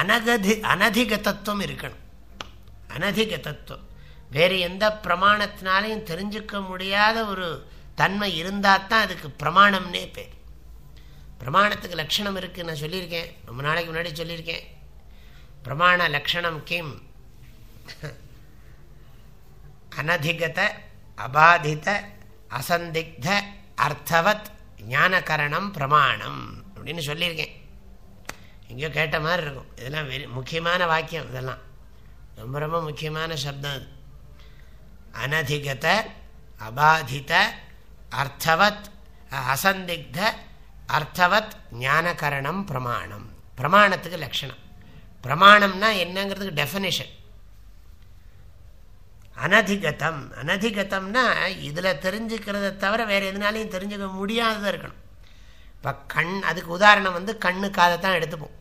அனகதி அனதிக தத்துவம் இருக்கணும். அனதிக தத்துவம். வேறு எந்த பிரமாணத்தினாலையும் தெரிஞ்சுக்க முடியாத ஒரு தன்மை இருந்தால் தான் அதுக்கு பிரமாணம்னே பேர். பிரமாணத்துக்கு லட்சணம் இருக்குது நான் சொல்லியிருக்கேன். ரொம்ப நாளைக்கு முன்னாடி சொல்லியிருக்கேன். பிரமாண லக்ஷணம் கிம்? அனதிகத அபாதித அசந்திக்த அர்த்தவத் ஞானகரணம் பிரமாணம் அப்படின்னு சொல்லியிருக்கேன். எங்கேயோ கேட்ட மாதிரி இருக்கும். இதெல்லாம் வெரி முக்கியமான வாக்கியம் இதெல்லாம். ரொம்ப ரொம்ப முக்கியமான சப்தம் அது. அனதிகத அபாதித அர்த்தவத் அசந்திக்த அர்த்தவத் ஞானகரணம் பிரமாணம். பிரமாணத்துக்கு லட்சணம். பிரமாணம்னா என்னங்கிறதுக்கு டெஃபினேஷன் அனதிகதம். அனதிகதம்னா இதில் தெரிஞ்சுக்கிறத தவிர வேறு எதுனாலையும் தெரிஞ்சுக்க முடியாததாக இருக்கணும். இப்போ கண் அதுக்கு உதாரணம் வந்து கண்ணு காதை தான் எடுத்துப்போம்.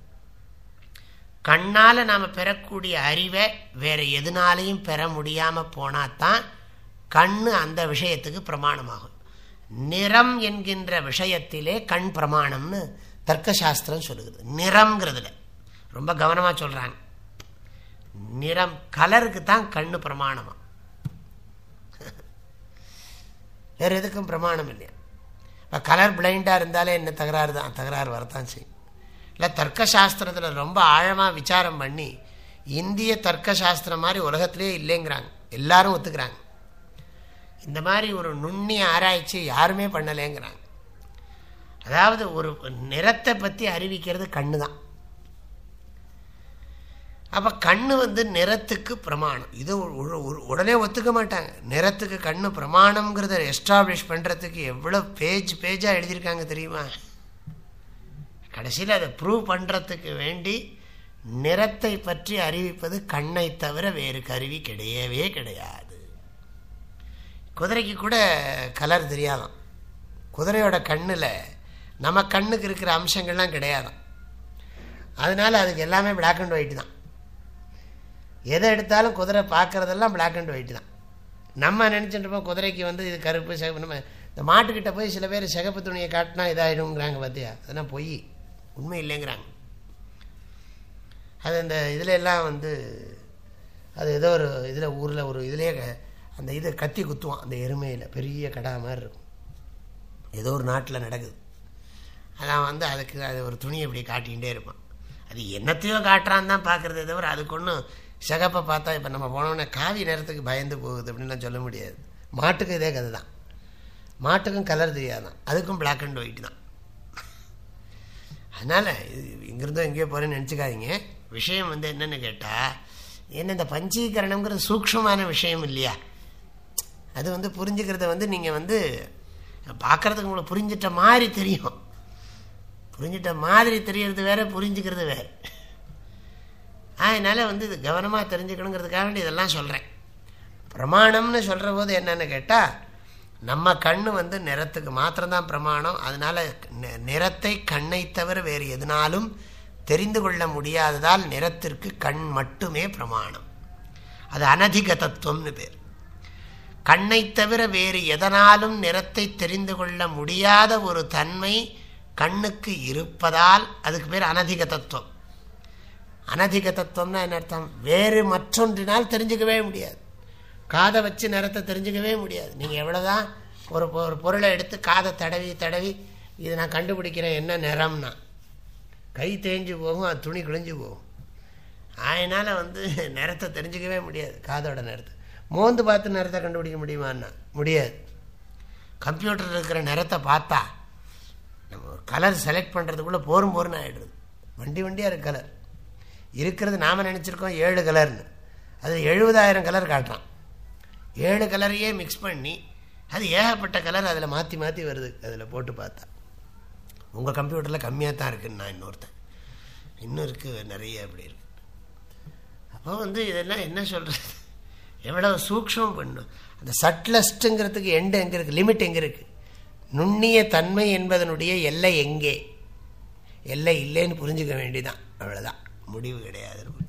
கண்ணால் நாம் பெறக்கூடிய அறிவை வேறு எதுனாலையும் பெற முடியாமல் போனால் தான் கண் அந்த விஷயத்துக்கு பிரமாணமாகும். நிறம் என்கின்ற விஷயத்திலே கண் பிரமாணம்னு தர்க்கசாஸ்திரம் சொல்லுகிறது. நிறம்ங்கிறதுல. ரொம்ப கவனமாக சொல்கிறாங்க நிறம் கலருக்கு தான் கண்ணு பிரமாணமாக வேற எதுக்கும் பிரமாணம் இல்லையா? இப்போ கலர் பிளைண்டாக இருந்தாலே என்ன தகராறு தான்? தகராறு வரத்தான் செய்யும். இல்லை தர்க்கசாஸ்திரத்தில் ரொம்ப ஆழமாக விசாரம் பண்ணி இந்திய தர்க்கசாஸ்திரம் மாதிரி உலகத்திலே இல்லைங்கிறாங்க. எல்லாரும் ஒத்துக்கிறாங்க. இந்த மாதிரி ஒரு நுண்ணிய ஆராய்ச்சி யாருமே பண்ணலேங்கிறாங்க. அதாவது ஒரு நிறத்தை பற்றி அறிவிக்கிறது கண்ணு தான் அப்போ கண்ணு வந்து நிறத்துக்கு பிரமாணம். இது உடனே ஒத்துக்க மாட்டாங்க. நிறத்துக்கு கண்ணு பிரமாணம்ங்கிறத எஸ்டாப்ளிஷ் பண்ணுறதுக்கு எவ்வளோ பேஜ் பேஜாக எழுதியிருக்காங்க தெரியுமா? கடைசியில் அதை ப்ரூவ் பண்ணுறதுக்கு வேண்டி நிறத்தை பற்றி அறிவிப்பது கண்ணை தவிர வேறு கருவி கிடையவே கிடையாது. குதிரைக்கு கூட கலர் தெரியாதான் குதிரையோட கண்ணில் நம்ம கண்ணுக்கு இருக்கிற அம்சங்கள்லாம் கிடையாதான் அதனால் அதுக்கு எல்லாமே பிளாக் அண்ட் ஒயிட் தான். எதை எடுத்தாலும் குதிரை பார்க்குறதெல்லாம் பிளாக் அண்ட் ஒயிட் தான். நம்ம நினச்சிட்டுருப்போம் குதிரைக்கு வந்து இது கருப்பு சிகப்பு நம்ம இந்த மாட்டுக்கிட்ட போய் சில பேர் சிகப்பு துணியை காட்டினா இதாகிடுங்கிறாங்க பார்த்தியா அதெல்லாம் பொய். உண்மை இல்லைங்கிறாங்க. அது இந்த இதில் எல்லாம் வந்து அது ஏதோ ஒரு இதில் ஊரில் ஒரு இதிலே அந்த இதை கத்தி குத்துவான். அந்த எருமையில் பெரிய கடா மாதிரி இருக்கும். ஏதோ ஒரு நாட்டில் நடக்குது. அதான் வந்து அதுக்கு அது ஒரு துணியை இப்படி காட்டிகிட்டே இருப்பான். அது என்னத்தையோ காட்டுறான்னு தான் பார்க்குறதே தவிர அதுக்கு ஒன்றும் சிகப்பை பார்த்தா இப்போ நம்ம போனோடனே காவி நேரத்துக்கு பயந்து போகுது அப்படின்லாம் சொல்ல முடியாது. மாட்டுக்கு இதே கதை தான் மாட்டுக்கும் கலர் தெரியாதான். அதுக்கும் பிளாக் அண்ட் ஒயிட் தான். அதனால் இது இங்கிருந்தோ எங்கேயோ போகிறேன்னு நினச்சிக்காதீங்க. விஷயம் வந்து என்னென்னு கேட்டால் என்ன இந்த பஞ்சீகரணங்கிறது சூக்ஷமான விஷயம் இல்லையா? அது வந்து புரிஞ்சுக்கிறத வந்து நீங்கள் வந்து பார்க்குறதுக்கு உங்களை புரிஞ்சிட்ட மாதிரி தெரியும். புரிஞ்சிட்ட மாதிரி தெரியறது வேறு புரிஞ்சுக்கிறது வேறு. அதனால் வந்து இது கவனமாக தெரிஞ்சுக்கணுங்கிறதுக்காக வேண்டி இதெல்லாம் சொல்கிறேன் பிரமாணம்னு சொல்கிற போது என்னென்னு கேட்டால் நம்ம கண் வந்து நிறத்துக்கு மாத்திரம்தான் பிரமாணம். அதனால் நிறத்தை கண்ணை தவிர வேறு எதனாலும் தெரிந்து கொள்ள முடியாததால் நிறத்திற்கு கண் மட்டுமே பிரமாணம். அது அனதிக தத்துவம்னு பேர். கண்ணை தவிர வேறு எதனாலும் நிறத்தை தெரிந்து கொள்ள முடியாத ஒரு தன்மை கண்ணுக்கு இருப்பதால் அதுக்கு பேர் அனதிக தத்துவம். அனதிக தத்துவம்னா என்ன அர்த்தம்? வேறு மற்றொன்றினால் தெரிஞ்சுக்கவே முடியாது. காதை வச்சு நிறத்தை தெரிஞ்சுக்கவே முடியாது. நீங்கள் எவ்வளோதான் ஒரு ஒரு பொருளை எடுத்து காதை தடவி தடவி இதை நான் கண்டுபிடிக்கிறேன் என்ன நிறம்னா. கை தேஞ்சு போகும் அது துணி கிழிஞ்சு போகும். அதனால் வந்து நிறத்தை தெரிஞ்சுக்கவே முடியாது காதோட நிறத்தை. மோந்து பார்த்து நிறத்தை கண்டுபிடிக்க முடியுமான்னா? முடியாது. கம்ப்யூட்டரில் இருக்கிற நிறத்தை பார்த்தா நம்ம கலர் செலக்ட் பண்ணுறதுக்குள்ளே போரும் போருன்னு ஆகிடுது வண்டி வண்டியாக இருக்குது கலர் இருக்கிறது நாம் நினச்சிருக்கோம் ஏழு கலர்னு. அது எழுபதாயிரம் கலர் காட்டுறான். ஏழு கலரையே மிக்ஸ் பண்ணி அது ஏகப்பட்ட கலர் அதில் மாற்றி மாற்றி வருது. அதில் போட்டு பார்த்தா. உங்கள் கம்ப்யூட்டரில் கம்மியாக தான் இருக்குன்னு நான் இன்னொருத்தன். இன்னும் இருக்குது நிறைய அப்படி இருக்கு. அப்போ வந்து இதெல்லாம் என்ன சொல்கிறது எவ்வளோ சூக்ஷம் பண்ணும். அந்த சட்லஸ்ட்டுங்கிறதுக்கு எண்டு எங்கே இருக்குது லிமிட் எங்கே இருக்குது நுண்ணிய தன்மை என்பதனுடைய எல்லை எங்கே? எல்லை இல்லைன்னு புரிஞ்சுக்க வேண்டிதான். அவ்வளோதான் முடிவு கிடையாதுன்னு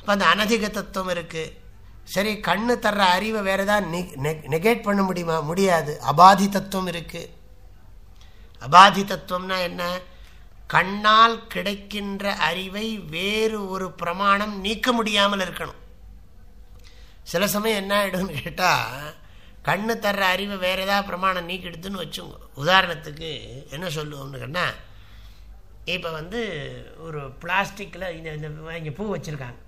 அப்போ அந்த அனதிக தத்துவம் இருக்குது சரி கண்ணு தர்ற அறிவை வேறு ஏதாவது நெகேட் பண்ண முடியுமா? முடியாது. அபாதி தத்துவம் இருக்குது அபாதி தத்துவம்னா என்ன? கண்ணால் கிடைக்கின்ற அறிவை வேறு ஒரு பிரமாணம் நீக்க முடியாமல் இருக்கணும். சில சமயம் என்ன ஆகிடும்னு கேட்டால் கண்ணு தர்ற அறிவை வேறு ஏதாவது பிரமாணம் நீக்கிடுதுன்னு வச்சுங்க. உதாரணத்துக்கு என்ன சொல்லுவோம்னு கேட்டால் இப்போ வந்து ஒரு பிளாஸ்டிக்கில் இந்த இந்த இங்கே பூ வச்சுருக்காங்க.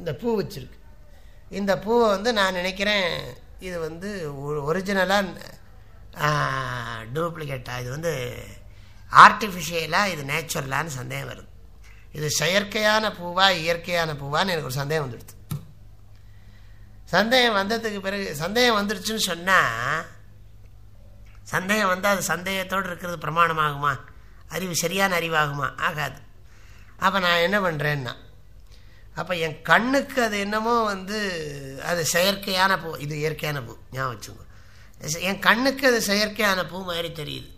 இந்த பூ வச்சுருக்கு. இந்த பூவை வந்து நான் நினைக்கிறேன் இது வந்து ஒரிஜினலாக டூப்ளிகேட்டாக இது வந்து ஆர்டிஃபிஷியலாக இது நேச்சுரலான்னு சந்தேகம் வருது. இது செயற்கையான பூவா இயற்கையான பூவான்னு எனக்கு ஒரு சந்தேகம் வந்துடுது. சந்தேகம் வந்ததுக்கு பிறகு சந்தேகம் வந்துடுச்சுன்னு சொன்னால் சந்தேகம் வந்தால் அது சந்தேகத்தோடு இருக்கிறது பிரமாணமாகுமா? அறிவு சரியான அறிவாகுமா? ஆகாது. அப்போ நான் என்ன பண்ணுறேன்னா அப்போ என் கண்ணுக்கு அது என்னமோ வந்து அது செயற்கையான பூ இது இயற்கையான பூ ஞாபகம் வச்சுங்க என் கண்ணுக்கு அது செயற்கையான பூ மாதிரி தெரியுது.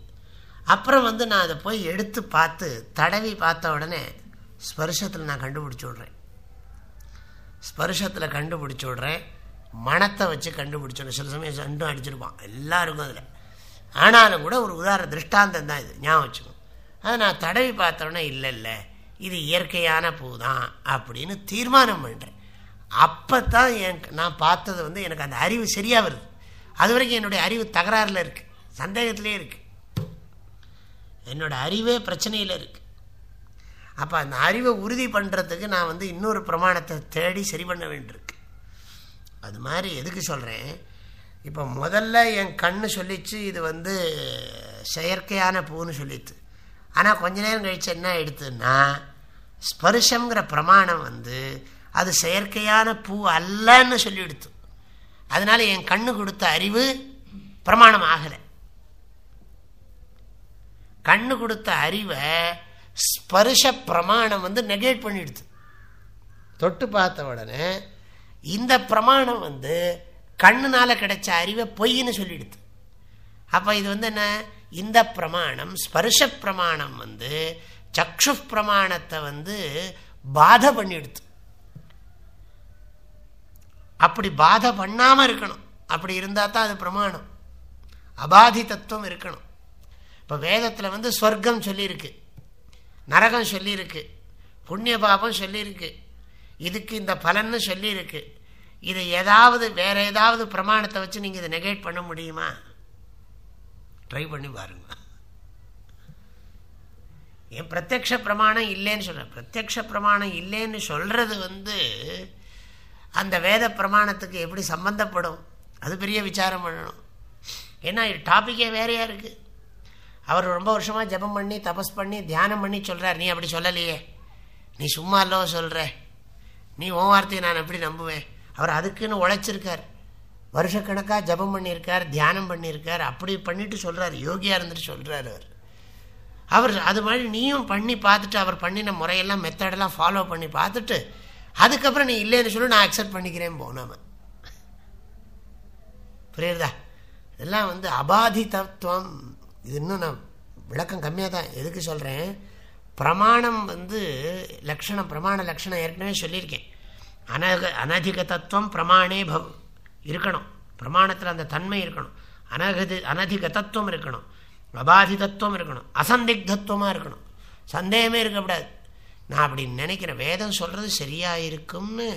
அப்புறம் வந்து நான் அதை போய் எடுத்து பார்த்து தடவி பார்த்த உடனே ஸ்பர்ஷத்தில் நான் கண்டுபிடிச்சி விட்றேன். ஸ்பர்ஷத்தில் கண்டுபிடிச்சி விட்றேன். மனத்தை வச்சு கண்டுபிடிச்சோம் சில சமயம் சண்டும் அடிச்சிருப்பான். எல்லாருக்கும் அதில். ஆனாலும் கூட ஒரு உதாரண திருஷ்டாந்தம் தான் இது. ஞாபகம் வச்சுக்கோங்க அதை நான் தடவி பார்த்தோன்னே இல்லை இல்லை இது இயற்கையான பூ தான் அப்படின்னு தீர்மானம் பண்ணுறேன் அப்போ தான் என் நான் பார்த்தது வந்து எனக்கு அந்த அறிவு சரியாக வருது. அது வரைக்கும் என்னுடைய அறிவு தகராறில் இருக்குது சந்தேகத்திலே இருக்குது என்னோட அறிவே பிரச்சனையில் இருக்குது அப்போ அந்த அறிவை உறுதி பண்ணுறதுக்கு நான் வந்து இன்னொரு பிரமாணத்தை தேடி சரி பண்ண வேண்டியிருக்கு. அது மாதிரி எதுக்கு சொல்கிறேன் இப்போ முதல்ல என் கண்ணு சொல்லிச்சு இது வந்து செயற்கையான பூன்னு சொல்லித்து ஆனால் கொஞ்ச நேரம் கழித்து என்ன எடுத்துன்னா ஸ்பர்ஷங்கிற பிரமாணம் வந்து அது செயற்கையான பூ அல்லன்னு சொல்லிடுத்து. அதனால என் கண்ணு கொடுத்த அறிவு பிரமாணம் ஆகலை. கண்ணு கொடுத்த அறிவை ஸ்பர்ஷ பிரமாணம் வந்து நெகேட் பண்ணிடுது தொட்டு பார்த்த உடனே இந்த பிரமாணம் வந்து கண்ணுனால கிடைச்ச அறிவை பொய்ன்னு சொல்லிடுது அப்போ இது வந்து என்ன? இந்த பிரமாணம் ஸ்பர்ஷ பிரமாணம் வந்து சக்ஷு பிரமாணத்தை வந்து பாதை பண்ணிடுது. அப்படி பாதை பண்ணாமல் இருக்கணும். அப்படி இருந்தால் தான் அது பிரமாணம். அபாதி தத்துவம் இருக்கணும். இப்போ வேதத்தில் வந்து ஸ்வர்க்கம் சொல்லியிருக்கு. நரகம் சொல்லியிருக்கு. புண்ணிய பாபம் சொல்லியிருக்கு. இதுக்கு இந்த பலன்னு சொல்லியிருக்கு. இதை ஏதாவது வேற ஏதாவது பிரமாணத்தை வச்சு நீங்கள் இதை நெகேட் பண்ண முடியுமா? ட்ரை பண்ணி பாருங்க. ஏன் பிரத்யக்ஷ பிரமாணம் இல்லைன்னு சொல்கிறேன் பிரத்யக்ஷ பிரமாணம் இல்லைன்னு சொல்கிறது வந்து அந்த வேத பிரமாணத்துக்கு எப்படி சம்பந்தப்படும்? அது பெரிய விசாரம் பண்ணணும். ஏன்னா டாப்பிக்கே வேறையாக இருக்குது அவர் ரொம்ப வருஷமாக ஜபம் பண்ணி தபஸ் பண்ணி தியானம் பண்ணி சொல்கிறார் நீ அப்படி சொல்லலையே. நீ சும்மா இல்லவோ சொல்கிற நீ ஓ வார்த்தையை நான் எப்படி நம்புவேன்? அவர் அதுக்குன்னு உழைச்சிருக்கார். வருஷக்கணக்காக ஜபம் பண்ணியிருக்கார் தியானம் பண்ணியிருக்கார் அப்படி பண்ணிட்டு சொல்கிறார் யோகியாக இருந்துட்டு சொல்கிறார் அவர். அவர் அது மாதிரி நீயும் பண்ணி பார்த்துட்டு அவர் பண்ணின முறையெல்லாம் மெத்தடெல்லாம் ஃபாலோ பண்ணி பார்த்துட்டு அதுக்கப்புறம் நீ இல்லைன்னு சொல்லி நான் அக்செப்ட் பண்ணிக்கிறேன் போனாம புரியுறதா இதெல்லாம் வந்து அபாதி தத்துவம் இது இன்னும் நான் விளக்கம் கம்மியாக தான் எதுக்கு சொல்கிறேன் பிரமாணம் வந்து லக்ஷணம் பிரமாண லக்ஷணம் ஏற்கனவே சொல்லியிருக்கேன். அனக அனதிக தத்துவம் பிரமாணே பவ் இருக்கணும். பிரமாணத்தில் அந்த தன்மை இருக்கணும். அனகதி அனதிக தத்துவம் இருக்கணும். அபாதிதத்துவம் இருக்கணும். அசந்திக்தத்துவமாக இருக்கணும். சந்தேகமே இருக்கக்கூடாது. நான் அப்படி நினைக்கிறேன் வேதம் சொல்கிறது சரியாக இருக்கும்னு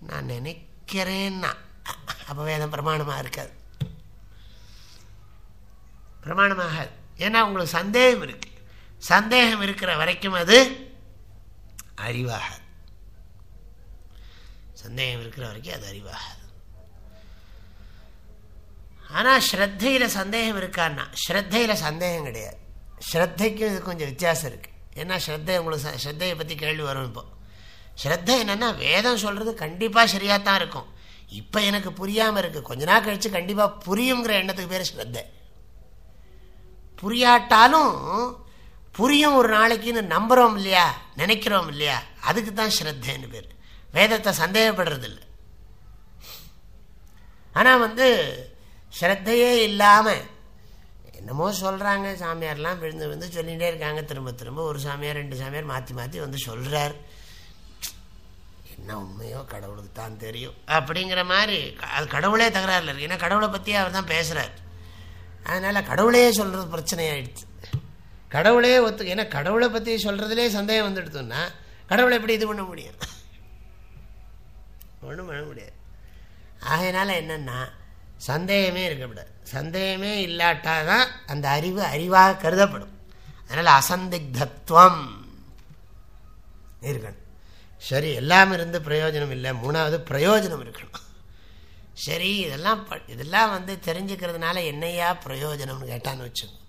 நான் நினைக்கிறேன்னா அப்போ வேதம் பிரமாணமாக இருக்காது. பிரமாணமாகாது. ஏன்னா உங்களுக்கு சந்தேகம் இருக்கு. சந்தேகம் இருக்கிற வரைக்கும் அது அறிவாகாது. சந்தேகம் இருக்கிற வரைக்கும் அது அறிவாகாது. ஆனால் ஸ்ரத்தையில் சந்தேகம் இருக்கான்னா ஸ்ரத்தையில் சந்தேகம் கிடையாது. ஸ்ரத்தைக்கும் இது கொஞ்சம் வித்தியாசம் இருக்குது ஏன்னா ஸ்ரத்தை உங்களுக்கு ஸ்ரத்தையை பற்றி கேள்வி வரும் இப்போ. ஸ்ரத்தை என்னென்னா வேதம் சொல்கிறது கண்டிப்பாக சரியாக தான் இருக்கும். இப்போ எனக்கு புரியாமல் இருக்குது கொஞ்ச நாள் கழித்து கண்டிப்பாக புரியுங்கிற எண்ணத்துக்கு பேர் ஸ்ரத்தை. புரியாட்டாலும் புரியும் ஒரு நாளைக்குன்னு நம்புகிறோம் இல்லையா? நினைக்கிறோம் இல்லையா? அதுக்கு தான் ஸ்ரத்தைன்னு பேர். வேதத்தை சந்தேகப்படுறதில்லை. ஆனால் வந்து ஸ்ரத்தையே இல்லாமல் என்னமோ சொல்கிறாங்க சாமியார்லாம் விழுந்து விழுந்து சொல்லிகிட்டே இருக்காங்க. திரும்ப திரும்ப ஒரு சாமியார் ரெண்டு சாமியார் மாற்றி மாற்றி வந்து சொல்கிறார் என்ன உண்மையோ கடவுளுக்கு தான் தெரியும். அப்படிங்கிற மாதிரி அது கடவுளே தகராறுல இருக்கு. ஏன்னா கடவுளை பற்றி அவர் தான் பேசுகிறார் அதனால் கடவுளையே சொல்கிறது பிரச்சனையாயிடுச்சு. கடவுளே ஒத்து ஏன்னா கடவுளை பற்றி சொல்கிறதுலே சந்தேகம் வந்துடுத்துன்னா கடவுளை எப்படி இது பண்ண முடியும்? ஒன்றும் பண்ண முடியாது. ஆகையினால என்னென்னா சந்தேகமே இருக்கக்கூடாது சந்தேகமே இல்லாட்டாதான் அந்த அறிவு அறிவாக கருதப்படும். அதனால் அசந்திக்தத்துவம் இருக்கணும். சரி எல்லாம் இருந்து பிரயோஜனம் இல்லை. மூணாவது பிரயோஜனம் இருக்கணும். சரி இதெல்லாம் இதெல்லாம் வந்து தெரிஞ்சுக்கிறதுனால என்னையா பிரயோஜனம்னு கேட்டான்னு வச்சுக்கோங்க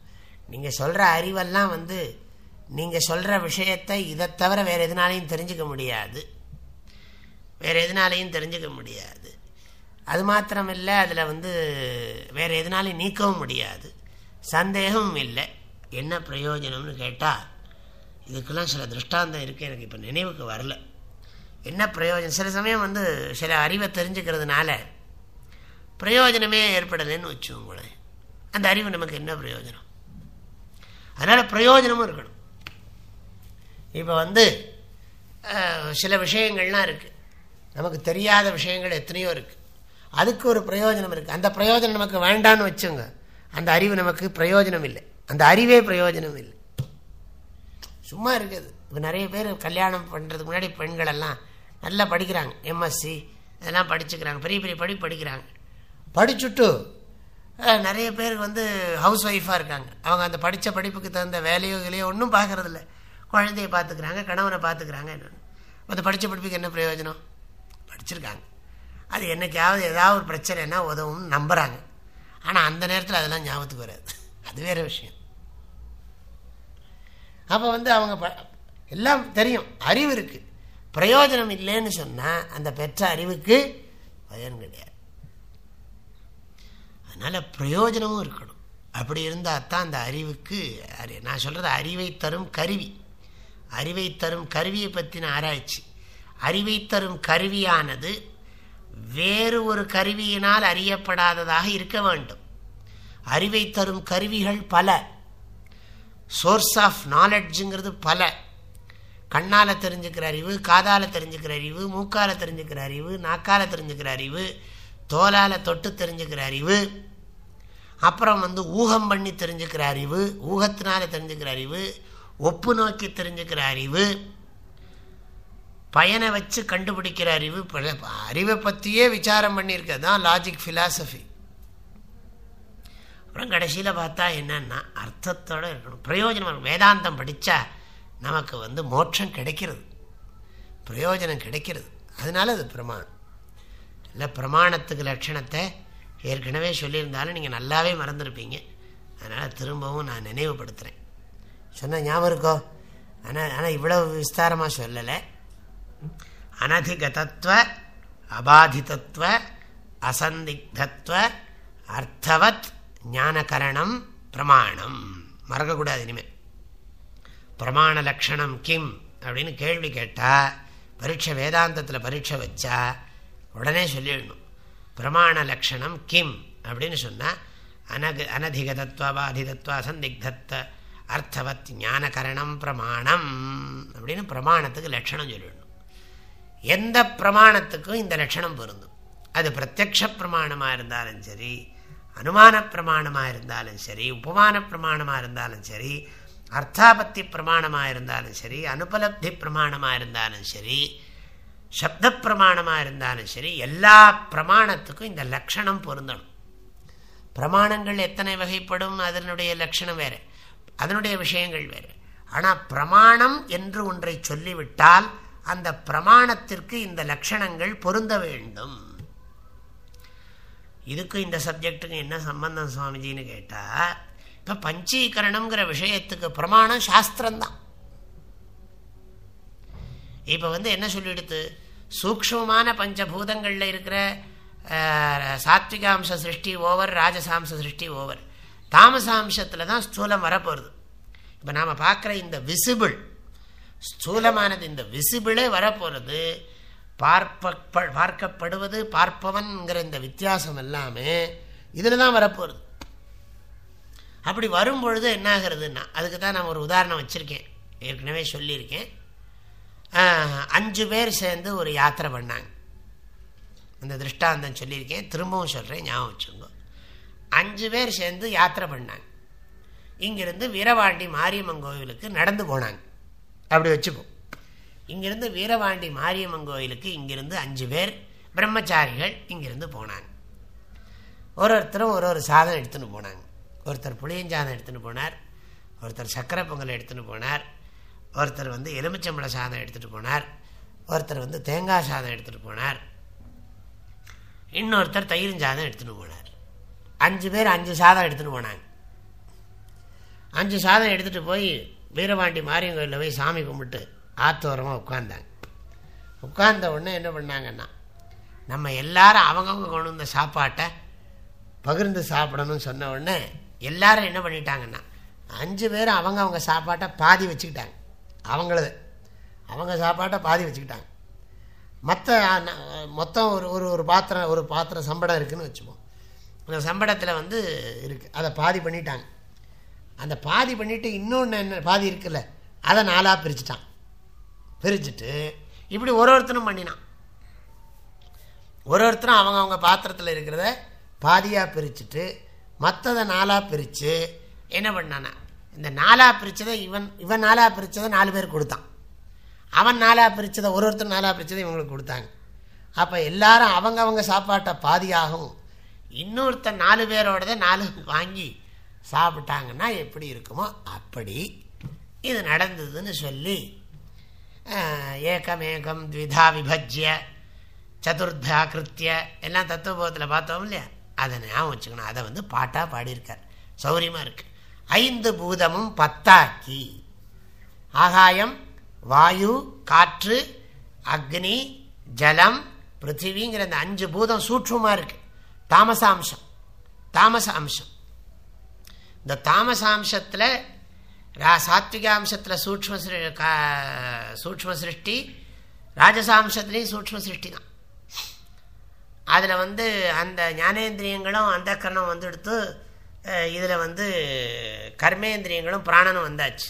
நீங்கள் சொல்கிற அறிவெல்லாம் வந்து நீங்கள் சொல்கிற விஷயத்தை இதை தவிர வேறு எதுனாலையும் தெரிஞ்சுக்க முடியாது. வேறு எதுனாலையும் தெரிஞ்சுக்க முடியாது. அது மாத்திரம் இல்லை அதில் வந்து வேறு எதுனாலையும் நீக்கவும் முடியாது. சந்தேகமும் இல்லை. என்ன பிரயோஜனம்னு கேட்டால் இதுக்கெல்லாம் சில திருஷ்டாந்தம் இருக்குது எனக்கு இப்போ நினைவுக்கு வரல. என்ன பிரயோஜனம்? சில சமயம் வந்து சில அறிவை தெரிஞ்சுக்கிறதுனால பிரயோஜனமே ஏற்படலைன்னு வச்சுக்கோங்களேன். அந்த அறிவு நமக்கு என்ன பிரயோஜனம்? அதனால் பிரயோஜனமும் இருக்கணும். இப்போ வந்து சில விஷயங்கள்லாம் இருக்குது நமக்கு தெரியாத விஷயங்கள் எத்தனையோ இருக்குது அதுக்கு ஒரு பிரயோஜனம் இருக்குது அந்த பிரயோஜனம் நமக்கு வேண்டான்னு வச்சுங்க அந்த அறிவு நமக்கு பிரயோஜனம் இல்லை அந்த அறிவே பிரயோஜனம் இல்லை சும்மா இருக்குது. இப்போ நிறைய பேர் கல்யாணம் பண்ணுறதுக்கு முன்னாடி பெண்கள் எல்லாம் நல்லா படிக்கிறாங்க. எம்எஸ்சி அதெல்லாம் படிச்சுக்கிறாங்க. பெரிய பெரிய படி படிக்கிறாங்க. படிச்சுட்டு நிறைய பேர் வந்து ஹவுஸ் ஒய்ஃபாக இருக்காங்க. அவங்க அந்த படித்த படிப்புக்கு தகுந்த வேலையோ இல்லையோ ஒன்றும் பார்க்குறதில்ல குழந்தைய பார்த்துக்கிறாங்க கணவனை பார்த்துக்கிறாங்க என்னென்னு அந்த படித்த படிப்புக்கு என்ன பிரயோஜனம்? படிச்சிருக்காங்க. அது என்னைக்காவது ஏதாவது ஒரு பிரச்சனைனா உதவும்னு நம்புகிறாங்க ஆனால் அந்த நேரத்தில் அதெல்லாம் ஞாபகத்துக்கு வராது. அது வேறு விஷயம். அப்போ வந்து அவங்க ப எல்லாம் தெரியும். அறிவு இருக்குது பிரயோஜனம் இல்லைன்னு சொன்னால் அந்த பெற்ற அறிவுக்கு பயன் கிடையாது. அதனால் பிரயோஜனமும் இருக்கணும். அப்படி இருந்தால் தான் அந்த அறிவுக்கு அறி நான் சொல்கிறது அறிவை தரும் கருவி. அறிவை தரும் கருவியை பற்றின ஆராய்ச்சி. அறிவை தரும் கருவியானது வேறு ஒரு கருவியினால் அறியப்படாததாக இருக்க வேண்டும். அறிவை தரும் கருவிகள் பல. சோர்ஸ் ஆஃப் நாலெட்ஜுங்கிறது பல. கண்ணால் தெரிஞ்சுக்கிற அறிவு காதால் தெரிஞ்சுக்கிற அறிவு மூக்கால் தெரிஞ்சுக்கிற அறிவு நாக்கால் தெரிஞ்சுக்கிற அறிவு தோலால் தொட்டு தெரிஞ்சுக்கிற அறிவு அப்புறம் வந்து ஊகம் பண்ணி தெரிஞ்சுக்கிற அறிவு ஊகத்தினால தெரிஞ்சுக்கிற அறிவு ஒப்பு நோக்கி தெரிஞ்சுக்கிற அறிவு பயனை வச்சு கண்டுபிடிக்கிற அறிவு அறிவை பற்றியே விசாரம் பண்ணியிருக்கிறது தான் லாஜிக் ஃபிலாசபி அப்புறம் கடைசியில் பார்த்தா என்னென்னா அர்த்தத்தோடு இருக்கணும். பிரயோஜனம் வேதாந்தம் படித்தா நமக்கு வந்து மோட்சம் கிடைக்கிறது. பிரயோஜனம் கிடைக்கிறது. அதனால அது பிரமாணம். இல்லை பிரமாணத்துக்கு லட்சணத்தை ஏற்கனவே சொல்லியிருந்தாலும் நீங்கள் நல்லாவே மறந்துருப்பீங்க. அதனால் திரும்பவும் நான் நினைவுபடுத்துகிறேன் சொன்ன ஞாபகம் இருக்கோ? ஆனால் ஆனால் இவ்வளவு விஸ்தாரமாக சொல்லலை. அனதிகதத்துவ அபாதிதத்துவ அசந்திக்தத்துவ அர்த்தவத் ஞானகரணம் பிரமாணம். மறக்கக்கூடாது இனிமேல் பிரமாண லக்ஷணம் கிம் அப்படின்னு கேள்வி கேட்டால் பரீட்சை வேதாந்தத்தில் பரீட்சை வச்சா உடனே சொல்லிடணும். பிரமாண லக்ஷணம் கிம் அப்படின்னு சொன்னால் அனகு அனதிகதத்துவ பாதிதத்துவ சந்திக்தத்த அர்த்தவத் ஞானகரணம் பிரமாணம் அப்படின்னு பிரமாணத்துக்கு லட்சணம் சொல்லிடணும். எந்த பிரமாணத்துக்கும் இந்த லட்சணம் பொருந்தும். அது பிரத்யக்ஷ பிரமாணமாக இருந்தாலும் சரி அனுமான பிரமாணமாக இருந்தாலும் சரி உபமான பிரமாணமாக இருந்தாலும் சரி அர்த்தாபத்தி பிரமாணமாக இருந்தாலும் சரி அனுபலப்தி பிரமாணமாக இருந்தாலும் சரி சப்த பிரமாணமாக இருந்தாலும் சரி எல்லா பிரமாணத்துக்கும் இந்த லட்சணம் பொருந்தணும். பிரமாணங்கள் எத்தனை வகைப்படும்? அதனுடைய லட்சணம் வேறு. அதனுடைய விஷயங்கள் வேறு. ஆனால் பிரமாணம் என்று ஒன்றை சொல்லிவிட்டால் அந்த பிரமாணத்திற்கு இந்த லட்சணங்கள் பொருந்த வேண்டும். இதுக்கும் இந்த சப்ஜெக்டுக்கும் என்ன சம்பந்தம் சுவாமிஜின்னு கேட்டால் இப்போ பஞ்சீகரணம்ங்கிற விஷயத்துக்கு பிரமாணம் சாஸ்திரம்தான். இப்போ வந்து என்ன சொல்லிடுத்து? சூக்ஷமான பஞ்சபூதங்களில் இருக்கிற சாத்விகாம்ச சிருஷ்டி ஓவர் ராஜசாம்ச சிருஷ்டி ஓவர். தாமசாம்சத்தில் தான் ஸ்தூலம் வரப்போகிறது இப்போ நாம் பார்க்குற இந்த விசிபிள் ஸ்தூலமானது. இந்த விசிபிளே வரப்போகிறது பார்ப்ப பார்க்கப்படுவது பார்ப்பவன்கிற இந்த வித்தியாசம் எல்லாமே இதில் தான் வரப்போகிறது அப்படி வரும்பொழுது என்ன ஆகிறதுன்னா அதுக்கு தான் நான் ஒரு உதாரணம் வச்சுருக்கேன். ஏற்கனவே சொல்லியிருக்கேன். அஞ்சு பேர் சேர்ந்து ஒரு யாத்திரை பண்ணாங்க. அந்த திருஷ்டாந்தம் சொல்லியிருக்கேன். திரும்பவும் சொல்கிறேன் ஞாபகம் வச்சுங்க அஞ்சு பேர் சேர்ந்து யாத்திரை பண்ணாங்க. இங்கிருந்து வீரவாண்டி மாரியம்மன் கோவிலுக்கு நடந்து போனாங்க. அப்படி வச்சுப்போம் இங்கிருந்து வீரவாண்டி மாரியம்மன் கோயிலுக்கு இங்கிருந்து அஞ்சு பேர் பிரம்மச்சாரிகள் இங்கிருந்து போனாங்க. ஒரு ஒருத்தரும் ஒரு ஒரு சாதம் எடுத்துன்னு போனாங்க. ஒருத்தர் புளியஞ்சாதம் எடுத்துன்னு போனார் ஒருத்தர் சக்கரை பொங்கல் எடுத்துன்னு போனார் ஒருத்தர் வந்து எலுமிச்சம்பழ சாதம் எடுத்துகிட்டு போனார் ஒருத்தர் வந்து தேங்காய் சாதம் எடுத்துகிட்டு போனார் இன்னொருத்தர் தயிரும் சாதம் எடுத்துகிட்டு போனார். அஞ்சு பேர் அஞ்சு சாதம் எடுத்துகிட்டு போனாங்க. அஞ்சு சாதம் எடுத்துகிட்டு போய் வீரபாண்டி மாரியன் கோயிலில் போய் சாமி கும்பிட்டு ஆத்தோரமாக உட்காந்தாங்க உட்கார்ந்த உடனே என்ன பண்ணாங்கன்னா நம்ம எல்லாரும் அவங்கவுங்க கொண்டு வந்த சாப்பாட்டை பகிர்ந்து சாப்பிடணும்னு சொன்ன உடனே எல்லாரும் என்ன பண்ணிட்டாங்கன்னா அஞ்சு பேரும் அவங்க அவங்க சாப்பாட்டை பாதி வச்சுக்கிட்டாங்க. அவங்களது. அவங்க சாப்பாட்டை பாதி வச்சுக்கிட்டாங்க. மற்ற மொத்தம் ஒரு ஒரு ஒரு பாத்திரம் ஒரு பாத்திரம் சம்படம் இருக்குதுன்னு வச்சுப்போம். அந்த சம்படத்தில் வந்து இருக்குது அதை பாதி பண்ணிட்டாங்க. அந்த பாதி பண்ணிவிட்டு இன்னொன்று என்ன பாதி இருக்குல்ல அதை நாலாக பிரிச்சுட்டான். பிரிச்சுட்டு இப்படி ஒரு ஒருத்தரும் பண்ணினான். ஒரு ஒருத்தரும் அவங்க அவங்க பாத்திரத்தில் இருக்கிறத பாதியாக பிரிச்சுட்டு மற்றதை நாளாக பிரித்து என்ன பண்ணானா இந்த நாலாக பிரித்ததை இவன் இவன் நாளாக பிரித்ததை நாலு பேர் கொடுத்தான். அவன் நாளாக பிரித்ததை ஒரு ஒருத்தர் நாலாக பிரித்ததை இவங்களுக்கு கொடுத்தாங்க. அப்போ எல்லாரும் அவங்கவங்க சாப்பாட்டை பாதியாகவும் இன்னொருத்தன் நாலு பேரோடத நாலு வாங்கி சாப்பிட்டாங்கன்னா எப்படி இருக்குமோ அப்படி இது நடந்ததுன்னு சொல்லி ஏகமேகம் த்விதா விபஜ்ய சதுர்தா கிருத்திய எல்லாம் தத்துவபோகத்தில் பார்த்தோம் இல்லையா? அதை ஞாபகம் வச்சுக்கணும். அதை வந்து பாட்டாக பாடியிருக்கார். சௌரியமாக இருக்கு. ஐந்து பூதமும் பத்தாக்கி. ஆகாயம் வாயு காற்று அக்னி ஜலம் பிருத்திவிங்கிற அந்த அஞ்சு பூதம் சூட்சமாக தாமச அம்சம் தாமச அம்சம் இந்த தாமசாம்சத்தில் சாத்விகாம்சத்தில் சூட்சம சூக்ம சிருஷ்டி ராஜசாம்சத்துலேயும் சூக்ம சிருஷ்டி தான் அதில் வந்து அந்த ஞானேந்திரியங்களும் அந்த கரணம் வந்து எடுத்து இதில் வந்து கர்மேந்திரியங்களும் பிராணனும் வந்தாச்சு.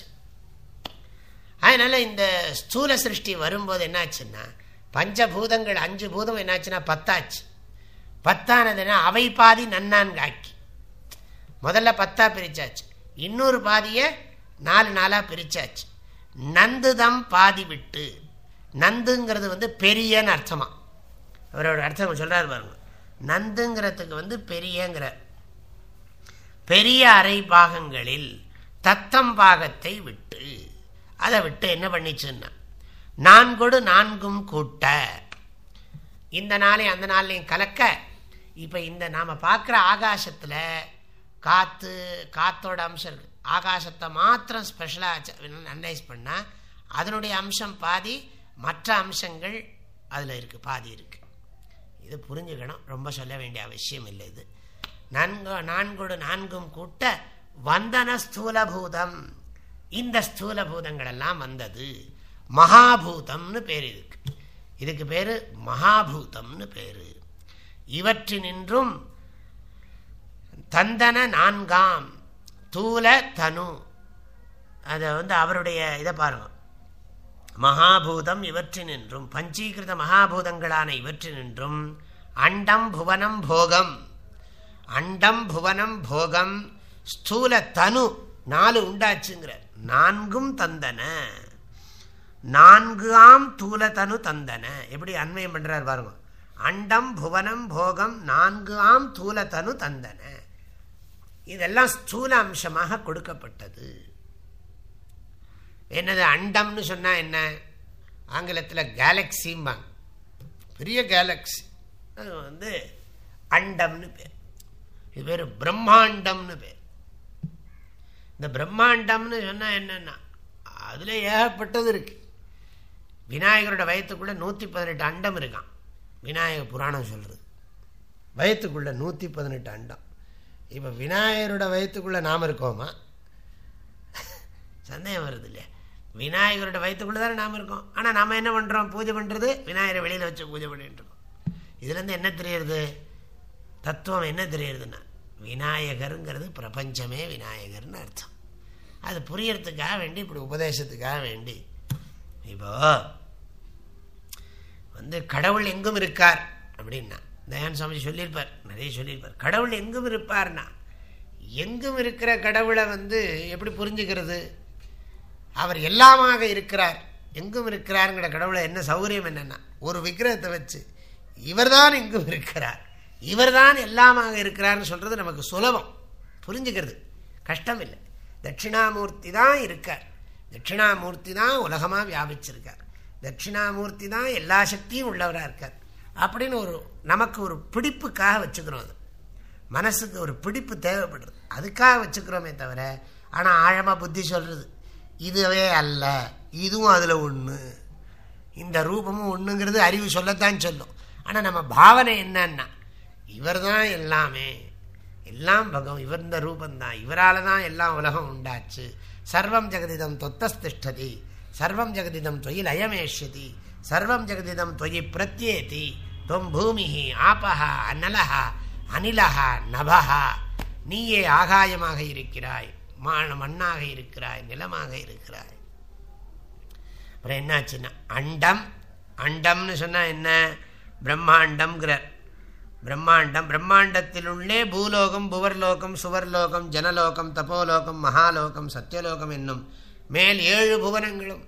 அதனால் இந்த ஸ்தூல சிருஷ்டி வரும்போது என்னாச்சுன்னா பஞ்சபூதங்கள் அஞ்சு பூதம் என்னாச்சுன்னா பத்தாச்சு. பத்தானதுன்னா அவை பாதி நன்னான்காக்கி. முதல்ல பத்தா பிரிச்சாச்சு. இன்னொரு பாதியை நாலு நாளாக பிரிச்சாச்சு. நந்துதம் பாதி விட்டு. நந்துங்கிறது வந்து பெரியன்னு அர்த்தமா? அவரோட அர்த்தம் சொல்றாரு பாருங்க. நந்துங்கிறதுக்கு வந்து பெரியங்கிற. பெரிய அரை பாகங்களில் தத்தம் பாகத்தை விட்டு. அதை விட்டு என்ன பண்ணிச்சுன்னா நான்கொடு நான்கும் கூட்ட. இந்த நாளையும் அந்த நாளையும் கலக்க. இப்போ இந்த நாம் பார்க்குற ஆகாசத்தில் காற்று காத்தோட அம்சம் இருக்குது ஆகாசத்தை மாத்திரம் ஸ்பெஷலாக அனலைஸ் பண்ணால் அதனுடைய அம்சம் பாதி மற்ற அம்சங்கள் அதில் இருக்குது பாதி இருக்குது இது புரிஞ்சுக்கணும். ரொம்ப சொல்ல வேண்டிய அவசியம் இல்லை இது. நன்கு நான்கோடு நான்கும் கூட்ட வந்தன ஸ்தூலபூதம். இந்த ஸ்தூலபூதங்கள் எல்லாம் வந்தது. மகாபூதம்னு பேர் இதுக்கு. இதுக்கு பேர் மகாபூதம்னு பேர். இவற்றினின்றும் தந்தன நான்காம் தூல தனு. அதை வந்து அவருடைய இதை பாருங்க. மகாபூதம் இவற்றினின்றும் பஞ்சீகிருத மகாபூதங்களான இவற்றினின்றும் அண்டம் புவனம் போகம். அண்டம் புவனம் போகம் ஸ்தூல தனு நாலு உண்டாச்சுங்கிற. நான்கும் தந்தன. நான்கு ஆம் தூல தனு தந்தன. எப்படி அண்மையம் பண்றார் பாருங்க. அண்டம் புவனம் போகம் நான்கு ஆம் தூல தனு தந்தன. இதெல்லாம் ஸ்தூல அம்சமாக கொடுக்கப்பட்டது. என்னது அண்டம்னு சொன்னால் என்ன? ஆங்கிலத்தில் கேலக்சிம்பாங்க பெரிய கேலக்சி அது வந்து அண்டம்னு பேர். இது பேர் பிரம்மாண்டம்னு பேர். இந்த பிரம்மாண்டம்னு சொன்னால் என்னென்னா அதில் ஏகப்பட்டது இருக்கு. விநாயகரோட வயத்துக்குள்ளே நூற்றி பதினெட்டு அண்டம் இருக்கான். விநாயகர் புராணம் சொல்கிறது வயத்துக்குள்ளே நூற்றி பதினெட்டு அண்டம். இப்போ விநாயகரோட வயத்துக்குள்ளே நாம் இருக்கோமா? சந்தேகம் வருது இல்லையா? விநாயகரோட வயிற்றுக்குள்ளே தானே நாம் இருக்கோம். ஆனால் நாம் என்ன பண்ணுறோம் பூஜை பண்ணுறது விநாயகரை வெளியில் வச்சு பூஜை பண்ணிட்டு இருக்கோம். இதுலேருந்து என்ன தெரியுறது? தத்துவம் என்ன தெரியுறதுன்னா விநாயகருங்கிறது பிரபஞ்சமே விநாயகர்னு அர்த்தம். அது புரியறதுக்காக வேண்டி இப்படி உபதேசத்துக்காக வேண்டி. இப்போ வந்து கடவுள் எங்கும் இருக்கார் அப்படின்னா தயான் சுவாமி சொல்லியிருப்பார் நிறைய சொல்லியிருப்பார். கடவுள் எங்கும் இருப்பார்னா எங்கும் இருக்கிற கடவுளை வந்து எப்படி புரிஞ்சுக்கிறது? அவர் எல்லாமாக இருக்கிறார். எங்கும் இருக்கிறாருங்கிற கடவுளை என்ன சௌகரியம் என்னென்னா ஒரு விக்கிரகத்தை வச்சு இவர்தான் எங்கும் இருக்கிறார். இவர்தான் எல்லாமாக இருக்கிறார்னு சொல்கிறது நமக்கு சுலபம். புரிஞ்சுக்கிறது. கஷ்டம் இல்லை தட்சிணாமூர்த்தி தான் இருக்கார். தட்சிணாமூர்த்தி தான் உலகமாக வியாபிச்சிருக்கார். தட்சிணாமூர்த்தி தான் எல்லா சக்தியும் உள்ளவராக இருக்கார். அப்படின்னு ஒரு நமக்கு ஒரு பிடிப்புக்காக வச்சுக்கிறோம் அது. மனசுக்கு ஒரு பிடிப்பு தேவைப்படுறது. அதுக்காக வச்சுக்கிறோமே தவிர ஆனால் ஆழமாக புத்தி சொல்கிறது இதுவே அல்ல இதுவும் அதில் ஒன்று இந்த ரூபமும் ஒன்றுங்கிறது அறிவு சொல்லத்தான் சொல்லும். ஆனால் நம்ம பாவனை என்னன்னா இவர் தான் எல்லாமே. எல்லாம் பகம் இவர் இந்த ரூபந்தான். இவரால் தான் எல்லாம் உலகம் உண்டாச்சு. சர்வம் ஜெகதிதம் தொத்தஸ்திஷ்டதி. சர்வம் ஜெகதிதம் தொயில் அயமேஷதி சர்வம் ஜெகதிதம் தொயி பிரத்யேதி. தொம் பூமி ஆபஹா அனலஹா அனிலஹா நபஹா. நீயே ஆகாயமாக இருக்கிறாய் மண்ணாக இருக்கிறாய் நிலமாக இருக்கிறாய். அப்புறம் என்னாச்சுன்னா அண்டம். அண்டம்னு சொன்னால் என்ன? பிரம்மாண்டம்ங்கிறார். பிரம்மாண்டம் பிரம்மாண்டத்திலுள்ளே பூலோகம் புவர்லோகம் சுவர்லோகம் ஜனலோகம் தபோலோகம் மகாலோகம் சத்தியலோகம் என்னும் மேல் ஏழு புவனங்களும்.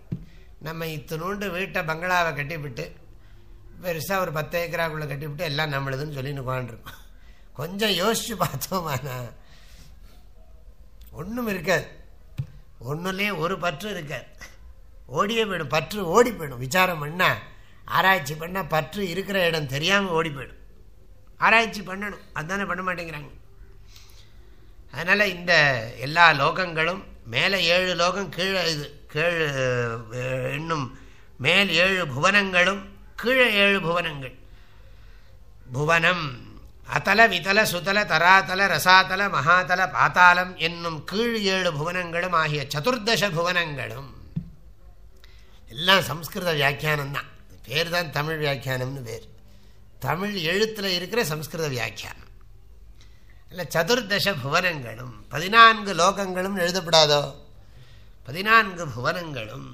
நம்ம இத்தினோண்டு வீட்டை பங்களாவை கட்டிவிட்டு பெருசாக ஒரு பத்து ஏக்கராக்குள்ளே கட்டிவிட்டு எல்லாம் நம்மளுதுன்னு சொல்லின்னு உட்காந்துருக்கோம் கொஞ்சம் யோசித்து பார்த்தோமாண்ணா ஒன்றும் இருக்காது. ஒன்றுலேயும் ஒரு பற்று இருக்காது. ஓடியே போயிடும். பற்று ஓடி போயிடும். விசாரம் பண்ணால் ஆராய்ச்சி பண்ணால் பற்று இருக்கிற இடம் தெரியாமல் ஓடி போயிடும். ஆராய்ச்சி பண்ணணும். அதுதானே பண்ண மாட்டேங்கிறாங்க. அதனால் இந்த எல்லா லோகங்களும் மேலே ஏழு லோகம் கீழே இது. கேழு இன்னும் மேல் ஏழு புவனங்களும் கீழே ஏழு புவனங்கள். புவனம் அத்தல விதல சுதல தராதல ரசாதல மகாதல பாத்தாளம் என்னும் கீழ் ஏழு புவனங்களும் ஆகிய சதுர்தச புவனங்களும். எல்லாம் சம்ஸ்கிருத வியாக்கியானம் தான் பேர் தான் தமிழ் வியாக்கியானம்னு பேர். தமிழ் எழுத்தில் இருக்கிற சம்ஸ்கிருத வியாக்கியானம். இல்லை சதுர்தச புவனங்களும் பதினான்கு லோகங்களும் எழுதப்படாதோ? பதினான்கு புவனங்களும்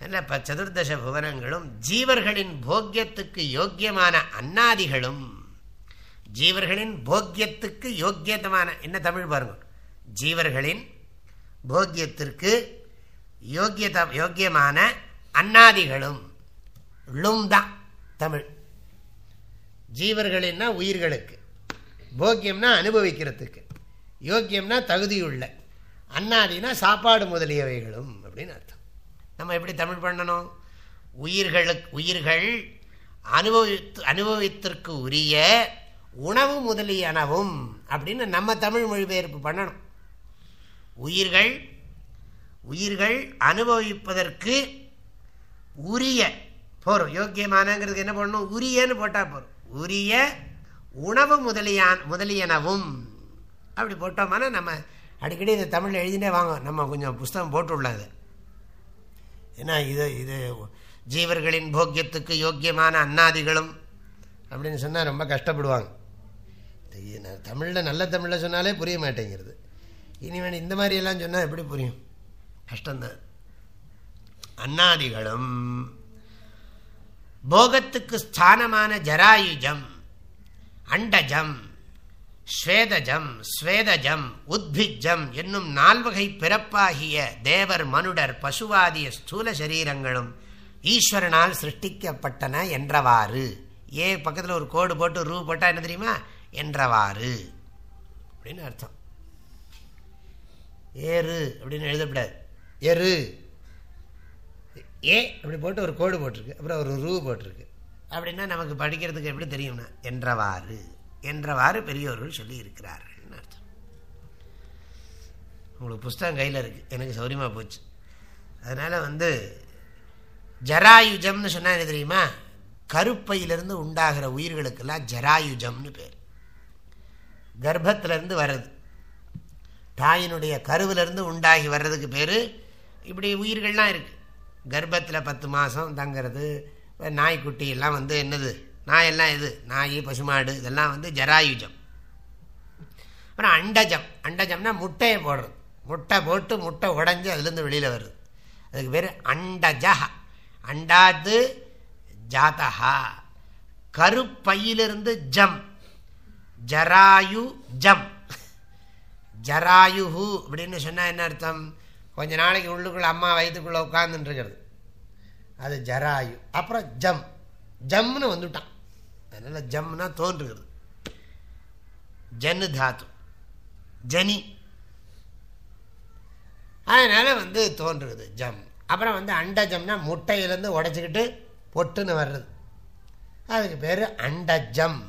என்ன இப்போ சதுர்தச புவனங்களும் ஜீவர்களின் போக்கியத்துக்கு யோக்கியமான அன்னாதிகளும் ஜீவர்களின் போக்கியத்துக்கு யோக்கியமான என்ன தமிழ் பாருங்க ஜீவர்களின் போக்கியத்திற்கு யோக்கியத யோக்கியமான அன்னாதிகளும் ளும் தான் தமிழ். ஜீவர்களின்னா உயிர்களுக்கு போக்கியம்னா அனுபவிக்கிறதுக்கு யோக்கியம்னா தகுதியுள்ள அன்னாதினா சாப்பாடு முதலியவைகளும் அப்படின்னு அர்த்தம். நம்ம எப்படி தமிழ் பண்ணணும்? உயிர்களுக்கு உயிர்கள் அனுபவித்து அனுபவித்திற்கு உரிய உணவு முதலியனவும் அப்படின்னு நம்ம தமிழ் மொழிபெயர்ப்பு பண்ணணும். உயிர்கள் உயிர்கள் அனுபவிப்பதற்கு உரிய போகிறோம் யோக்கியமானங்கிறதுக்கு என்ன பண்ணணும் உரியன்னு போட்டால் போகிறோம் உரிய உணவு முதலியான் முதலியனவும். அப்படி போட்டோம்னா நம்ம அடிக்கடி இந்த தமிழில் எழுதினே வாங்க. நம்ம கொஞ்சம் புஸ்தகம் போட்டுள்ளது. ஏன்னா இது இது ஜீவர்களின் போக்கியத்துக்கு யோக்கியமான அன்னாதிகளும் அப்படின்னு சொன்னால் ரொம்ப கஷ்டப்படுவாங்க. தமிழில் நல்ல தமிழில் சொன்னாலே புரிய மாட்டேங்கிறது. இனிமேல் இந்த மாதிரியெல்லாம் சொன்னால் எப்படி புரியும்? கஷ்டம்தான். அன்னாதிகளும் போகத்துக்கு ஸ்தானமான ஜராயுஜம் அண்டஜம் ஸ்வேதஜம் ஸ்வேதஜம் உத்பிஜம் என்னும் நால்வகை பிறப்பாகிய தேவர் மனுடர் பசுவாதிய ஸ்தூல சரீரங்களும் ஈஸ்வரனால் சிருஷ்டிக்கப்பட்டன என்றவாறு. ஏ பக்கத்தில் ஒரு கோடு போட்டு ரூ போட்டால் என்ன தெரியுமா? என்றவாறு. அப்படின்னு அர்த்தம். ஏறு அப்படின்னு எழுதப்படாது. எரு ஏ அப்படி போட்டு ஒரு கோடு போட்டிருக்கு. அப்புறம் ஒரு ரூ போட்டிருக்கு. அப்படின்னா நமக்கு படிக்கிறதுக்கு எப்படி தெரியும்னா? என்றவாறு. என்றவாறு பெரியோர்கள் சொல்லி அர்த்தம். உங்களுக்கு புஸ்தகம் கையில் இருக்குது எனக்கு சௌரியமாக போச்சு. அதனால் வந்து ஜராயுஜம்னு சொன்னால் என்ன தெரியுமா? கருப்பையிலிருந்து உண்டாகிற உயிர்களுக்கெல்லாம் ஜராயுஜம்னு பேர். கர்ப்பத்திலேருந்து வர்றது. தாயினுடைய கருவிலேருந்து உண்டாகி வர்றதுக்கு பேர் இப்படி உயிர்கள்லாம் இருக்குது கர்ப்பத்தில் பத்து மாதம் தங்கிறது நாய்க்குட்டி எல்லாம் வந்து என்னது? நாயெல்லாம் இது? நாய் பசுமாடு இதெல்லாம் வந்து ஜராயுஜம். அப்புறம் அண்டஜம். அண்டஜம்னா முட்டையை போடுறது. முட்டை போட்டு முட்டை உடஞ்சி அதுலேருந்து வெளியில் வருது. அதுக்கு பேர் அண்டஜா அண்டாது ஜாதஹா. கருப்பையிலிருந்து ஜம். ஜராயு ஜம். ஜராயுஹு அப்படின்னு சொன்னால் என்ன அர்த்தம்? கொஞ்ச நாளைக்கு உள்ளுக்குள்ளே அம்மா வயிற்றுக்குள்ளே உட்காந்துட்டுருக்கிறது அது ஜராயு. அப்புறம் ஜம். ஜம்னு வந்துட்டான். அதனால் ஜம்னா தோன்றுகிறது. ஜன்னு தாத்து. ஜனி. அதனால் வந்து தோன்றுறது ஜம். அப்புறம் வந்து அண்டஜம்னா முட்டையிலேருந்து உடச்சிக்கிட்டு பொட்டுன்னு வர்றது. அதுக்கு பேர் அண்டஜம்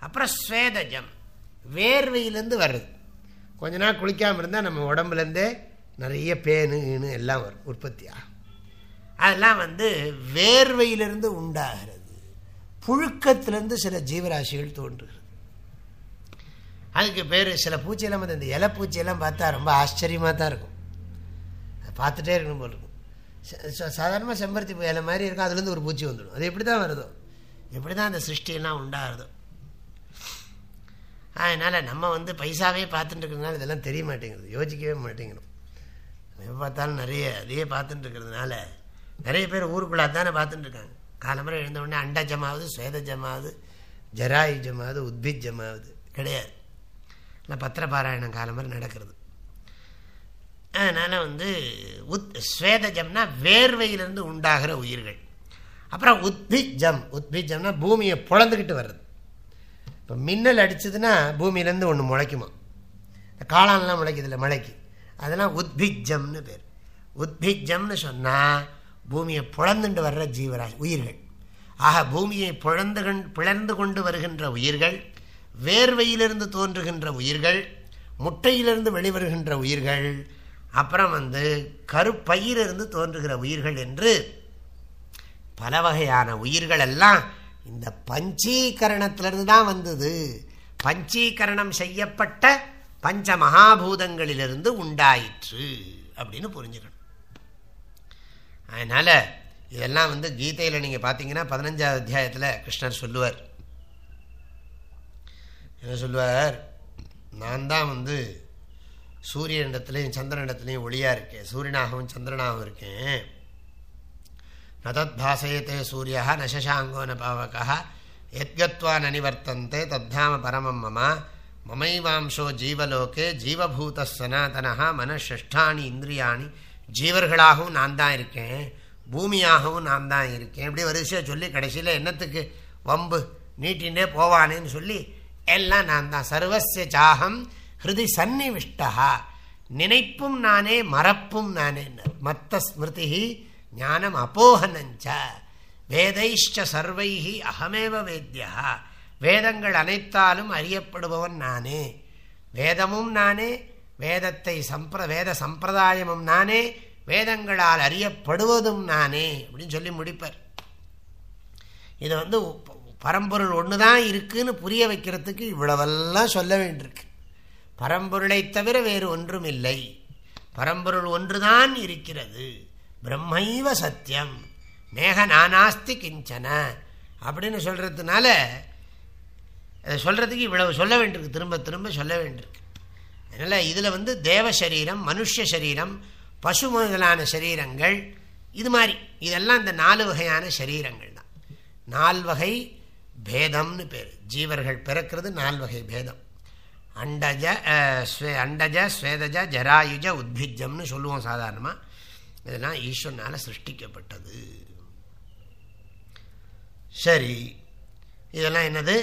அப்புறம் ஸ்வேதஜம் வேர்வையிலேருந்து வர்றது. கொஞ்ச நாள் குளிக்காமல் இருந்தால் நம்ம உடம்புலேருந்தே நிறைய பேனு ஈனு எல்லாம் வரும் உற்பத்தியாகும். அதெல்லாம் வந்து வேர்வையிலிருந்து உண்டாகிறது. புழுக்கத்திலேருந்து சில ஜீவராசிகள் தோன்றுகிறது. அதுக்கு பேர் சில பூச்சியெல்லாம் வந்து இந்த இலை பூச்சியெல்லாம் பார்த்தா ரொம்ப ஆச்சரியமாக தான் இருக்கும். அதை பார்த்துட்டே இருக்கணும் போல் இருக்கும். சாதாரணமாக செம்பருத்தி இலை மாதிரி இருக்கும் அதுலேருந்து ஒரு பூச்சி வந்துடும். அது எப்படி தான் வருதோ. எப்படி தான் அந்த சிருஷ்டியெல்லாம் உண்டாகிறதோ அதனால் நம்ம வந்து பைசாவே பார்த்துட்டு இருக்கிறதுனால இதெல்லாம் தெரிய மாட்டேங்குது. யோசிக்கவே மாட்டேங்கிறோம் எப்போ பார்த்தாலும் நிறைய அதையே பார்த்துட்டு இருக்கிறதுனால நிறைய பேர் ஊருக்குள்ளே அதானே பார்த்துட்டு இருக்காங்க. காலம்பரம் எழுந்தவுடனே அண்டஜமாவது சுவேதஜமாவது ஜராயுஜமாவது உத்பிஜமாவது கிடையாது. இல்லை பத்திரபாராயணம் காலம் நடக்கிறது. அதனால் வந்து உத் ஸ்வேதஜம்னா வேர்வையிலிருந்து உண்டாகிற உயிர்கள். அப்புறம் உத்பிஜம் உத்பிஜம்னா பூமியை புழந்துக்கிட்டு வர்றது. இப்போ மின்னல் அடிச்சதுன்னா பூமியிலேருந்து ஒன்று முளைக்குமா? காளான்லாம் முளைக்குதில்ல மழைக்கு. அதெல்லாம் உத்பிஜம்னு பேர். உத்பிஜம்னு சொன்னால் பூமியை புழந்துண்டு வர்ற ஜீவராசி உயிர்கள். ஆக பூமியை புழந்து பிளர்ந்து கொண்டு வருகின்ற உயிர்கள் வேர்வையிலிருந்து தோன்றுகின்ற உயிர்கள் முட்டையிலிருந்து வெளிவருகின்ற உயிர்கள் அப்புறம் வந்து கருப்பையிலிருந்து தோன்றுகிற உயிர்கள் என்று பல வகையான உயிர்கள் எல்லாம் இந்த பஞ்சீகரணத்திலிருந்து தான் வந்தது. பஞ்சீகரணம் செய்யப்பட்ட பஞ்ச மகாபூதங்களிலிருந்து உண்டாயிற்று அப்படின்னு புரிஞ்சுக்கணும். அதனால் இதெல்லாம் வந்து கீதையில் நீங்கள் பார்த்தீங்கன்னா பதினஞ்சாவது அத்தியாயத்தில் கிருஷ்ணர் சொல்லுவார். என்ன சொல்லுவார்? நான் தான் வந்து சந்திரன் எண்டத்துலேயும் ஒளியாக இருக்கேன். சூரியனாகவும் சந்திரனாகவும் இருக்கேன். நதத் பாசயத்தே சூரியா நசசாங்கோ ந பாவகா எத்கத்வா நனிவர்த்தந்தே தத்தாம பரமம் மம மமைவாம்சோ ஜீவலோகே ஜீவபூத சனாதனா மனஷ்டானி இந்திரியாணி ஜீவர்களாகவும் நான் தான் இருக்கேன். பூமியாகவும் நான் தான் இருக்கேன். இப்படி வரிசையாக சொல்லி கடைசியில் என்னத்துக்கு? வம்பு. நீட்டின்றே போவானேன்னு சொல்லி எல்லாம் நான் தான். சர்வசிய ஜாகம் ஹிருதி சன்னிவிஷ்டா நினைப்பும் நானே மறப்பும் நானே. மத்த ஸ்மிருதி ஞானம் அப்போகனஞ்ச வேதைஷ்ட சர்வைஹி அகமேவ வேத்யா வேதங்கள் அனைத்தாலும் அறியப்படுபவன் நானே. வேதமும் நானே வேதத்தை சம்பிர வேத சம்பிரதாயமும் நானே வேதங்களால் அறியப்படுவதும் நானே அப்படின்னு சொல்லி முடிப்பார். இதை வந்து பரம்பொருள் ஒன்று தான் இருக்குதுன்னு புரிய வைக்கிறதுக்கு இவ்வளவெல்லாம் சொல்ல வேண்டியிருக்கு. பரம்பொருளை தவிர வேறு ஒன்றும் இல்லை பரம்பொருள் ஒன்றுதான் இருக்கிறது. பிரம்மைவ சத்தியம். மேக நானாஸ்தி கிஞ்சன. அப்படின்னு சொல்கிறதுனால அதை சொல்கிறதுக்கு இவ்வளவு சொல்ல வேண்டியிருக்கு. திரும்ப திரும்ப சொல்ல வேண்டியிருக்கு. அதனால் இதில் வந்து தேவ சரீரம் மனுஷ சரீரம் பசு முதலான சரீரங்கள் இது மாதிரி. இதெல்லாம் இந்த நாலு வகையான சரீரங்கள் தான். நால்வகை பேதம்னு பேர். ஜீவர்கள் பிறக்கிறது நால்வகை பேதம். அண்டஜ ஸ்வே அண்டஜ ஸ்வேதஜ ஜராயுஜ உத்பிஜம்னு சொல்லுவோம் சாதாரணமாக இதெல்லாம் ஈஸ்வரனால் சிருஷ்டிக்கப்பட்டது. சரி இதெல்லாம் என்னது?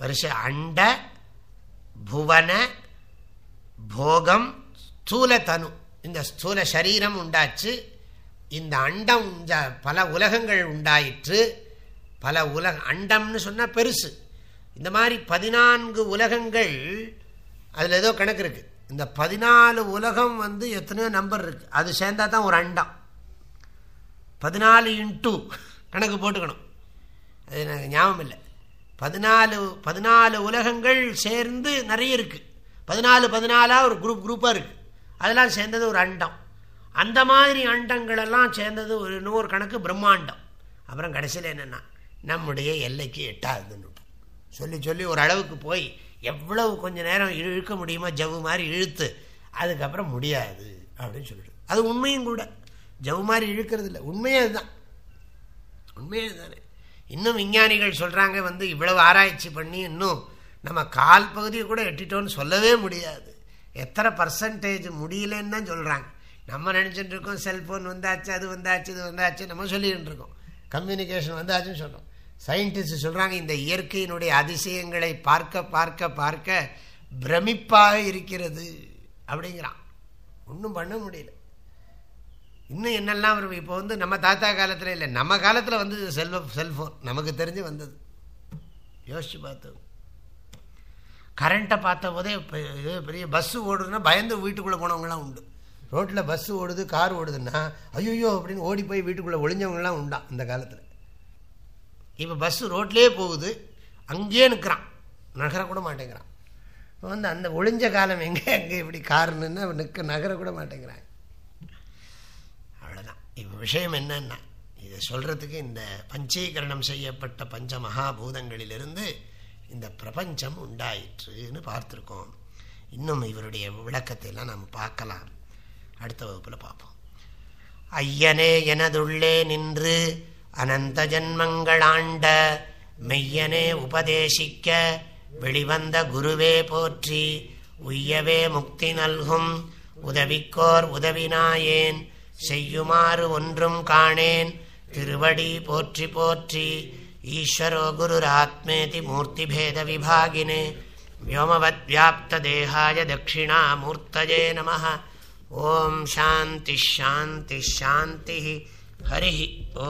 வருஷ அண்ட புவன போகம் ஸ்தூல தனு. இந்த ஸ்தூல சரீரம் உண்டாச்சு. இந்த அண்டம் பல உலகங்கள் உண்டாயிற்று. பல உலக அண்டம்னு சொன்னால் பெருசு. இந்த மாதிரி பதினான்கு உலகங்கள் அதில் ஏதோ கணக்கு இருக்குது இந்த பதினாலு உலகம் வந்து எத்தனையோ நம்பர் இருக்குது அது சேர்ந்தா தான் ஒரு அண்டம். பதினாலு இன்ட்டு கணக்கு போட்டுக்கணும். அது எனக்கு ஞாபகம் இல்லை. பதினாலு பதினாலு உலகங்கள் சேர்ந்து நிறைய இருக்குது பதினாலு பதினாலாக ஒரு குரூப் குரூப்பாக இருக்குது அதெல்லாம் சேர்ந்தது ஒரு அண்டம். அந்த மாதிரி அண்டங்களெல்லாம் சேர்ந்தது ஒரு நூறு கணக்கு பிரம்மாண்டம். அப்புறம் கடைசியில் என்னென்னா நம்முடைய எல்லைக்கு எட்டாதுன்னு சொல்லி சொல்லி ஒரு அளவுக்கு போய் எவ்வளவு கொஞ்ச நேரம் இழுக்க முடியுமோ ஜவ் மாதிரி இழுத்து அதுக்கப்புறம் முடியாது அப்படின்னு சொல்லிட்டு. அது உண்மையும் கூட. ஜவ் மாதிரி இழுக்கிறது இல்லை. உண்மையே அதுதான். உண்மையே தானே இன்னும் விஞ்ஞானிகள் சொல்கிறாங்க வந்து இவ்வளவு ஆராய்ச்சி பண்ணி இன்னும் நம்ம கால் பகுதியை கூட எட்டிட்டோன்னு சொல்லவே முடியாது. எத்தனை பர்சன்டேஜ் முடியலன்னு தான் சொல்கிறாங்க நம்ம நினச்சிட்டு இருக்கோம் செல்ஃபோன் வந்தாச்சு அது வந்தாச்சு இது வந்தாச்சு நம்ம சொல்லிகிட்டு இருக்கோம். கம்யூனிகேஷன் வந்தாச்சுன்னு சொல்கிறோம் சயின்டிஸ்ட் சொல்கிறாங்க இந்த இயற்கையினுடைய அதிசயங்களை பார்க்க பார்க்க பார்க்க பிரமிப்பாக இருக்கிறது அப்படிங்கிறான். ஒன்றும் பண்ண முடியல. இன்னும் என்னெல்லாம் வரும்? இப்போ வந்து நம்ம தாத்தா காலத்தில் இல்லை நம்ம காலத்தில் வந்து செல்வ செல்ஃபோன் நமக்கு தெரிஞ்சு வந்தது. யோசிச்சு பார்த்தோம் கரண்ட்டை பார்த்த போதே பெரிய பஸ்ஸு ஓடுதுன்னா பயந்து வீட்டுக்குள்ளே போனவங்களாம் உண்டு. ரோட்டில் பஸ்ஸு ஓடுது கார் ஓடுதுன்னா ஐயோ அப்படின்னு ஓடி போய் வீட்டுக்குள்ளே ஒளிஞ்சவங்களாம் உண்டான் அந்த காலத்தில். இப்போ பஸ்ஸு ரோட்லேயே போகுது அங்கேயே நிற்கிறான் நகர கூட மாட்டேங்கிறான் வந்து அந்த ஒளிஞ்ச காலம் எங்கே எங்கே இப்படி காருன்னு நிற்க நகர கூட மாட்டேங்கிறான் அவ்வளோதான் இப்போ விஷயம் என்னன்னா இதை சொல்கிறதுக்கு இந்த பஞ்சீகரணம் செய்யப்பட்ட பஞ்ச மகாபூதங்களிலிருந்து இந்த பிரபஞ்சம் உண்டாயிற்றுன்னு பார்த்துருக்கோம். இன்னும் இவருடைய விளக்கத்தை எல்லாம் நம்ம பார்க்கலாம். அடுத்த வகுப்பில் பார்ப்போம். ஐயனே எனதுள்ளே நின்று அனந்த ஜன்மங்களாண்ட மெய்யனே உபதேசிக்க வெளிவந்த குருவே போற்றி உய்யவே முக்தி நல்கும் உதவிக்கோர் உதவினாயேன் செய்யுமாறு ஒன்றும் காணேன் திருவடி போற்றி போற்றி ईश्वरो गुरुरात्मेति मूर्तिभेदविभागिने व्योमवद्व्याप्तदेहाय दक्षिणामूर्तये नमः। ॐ शान्तिश्शान्तिश्शान्तिः हरिः ओ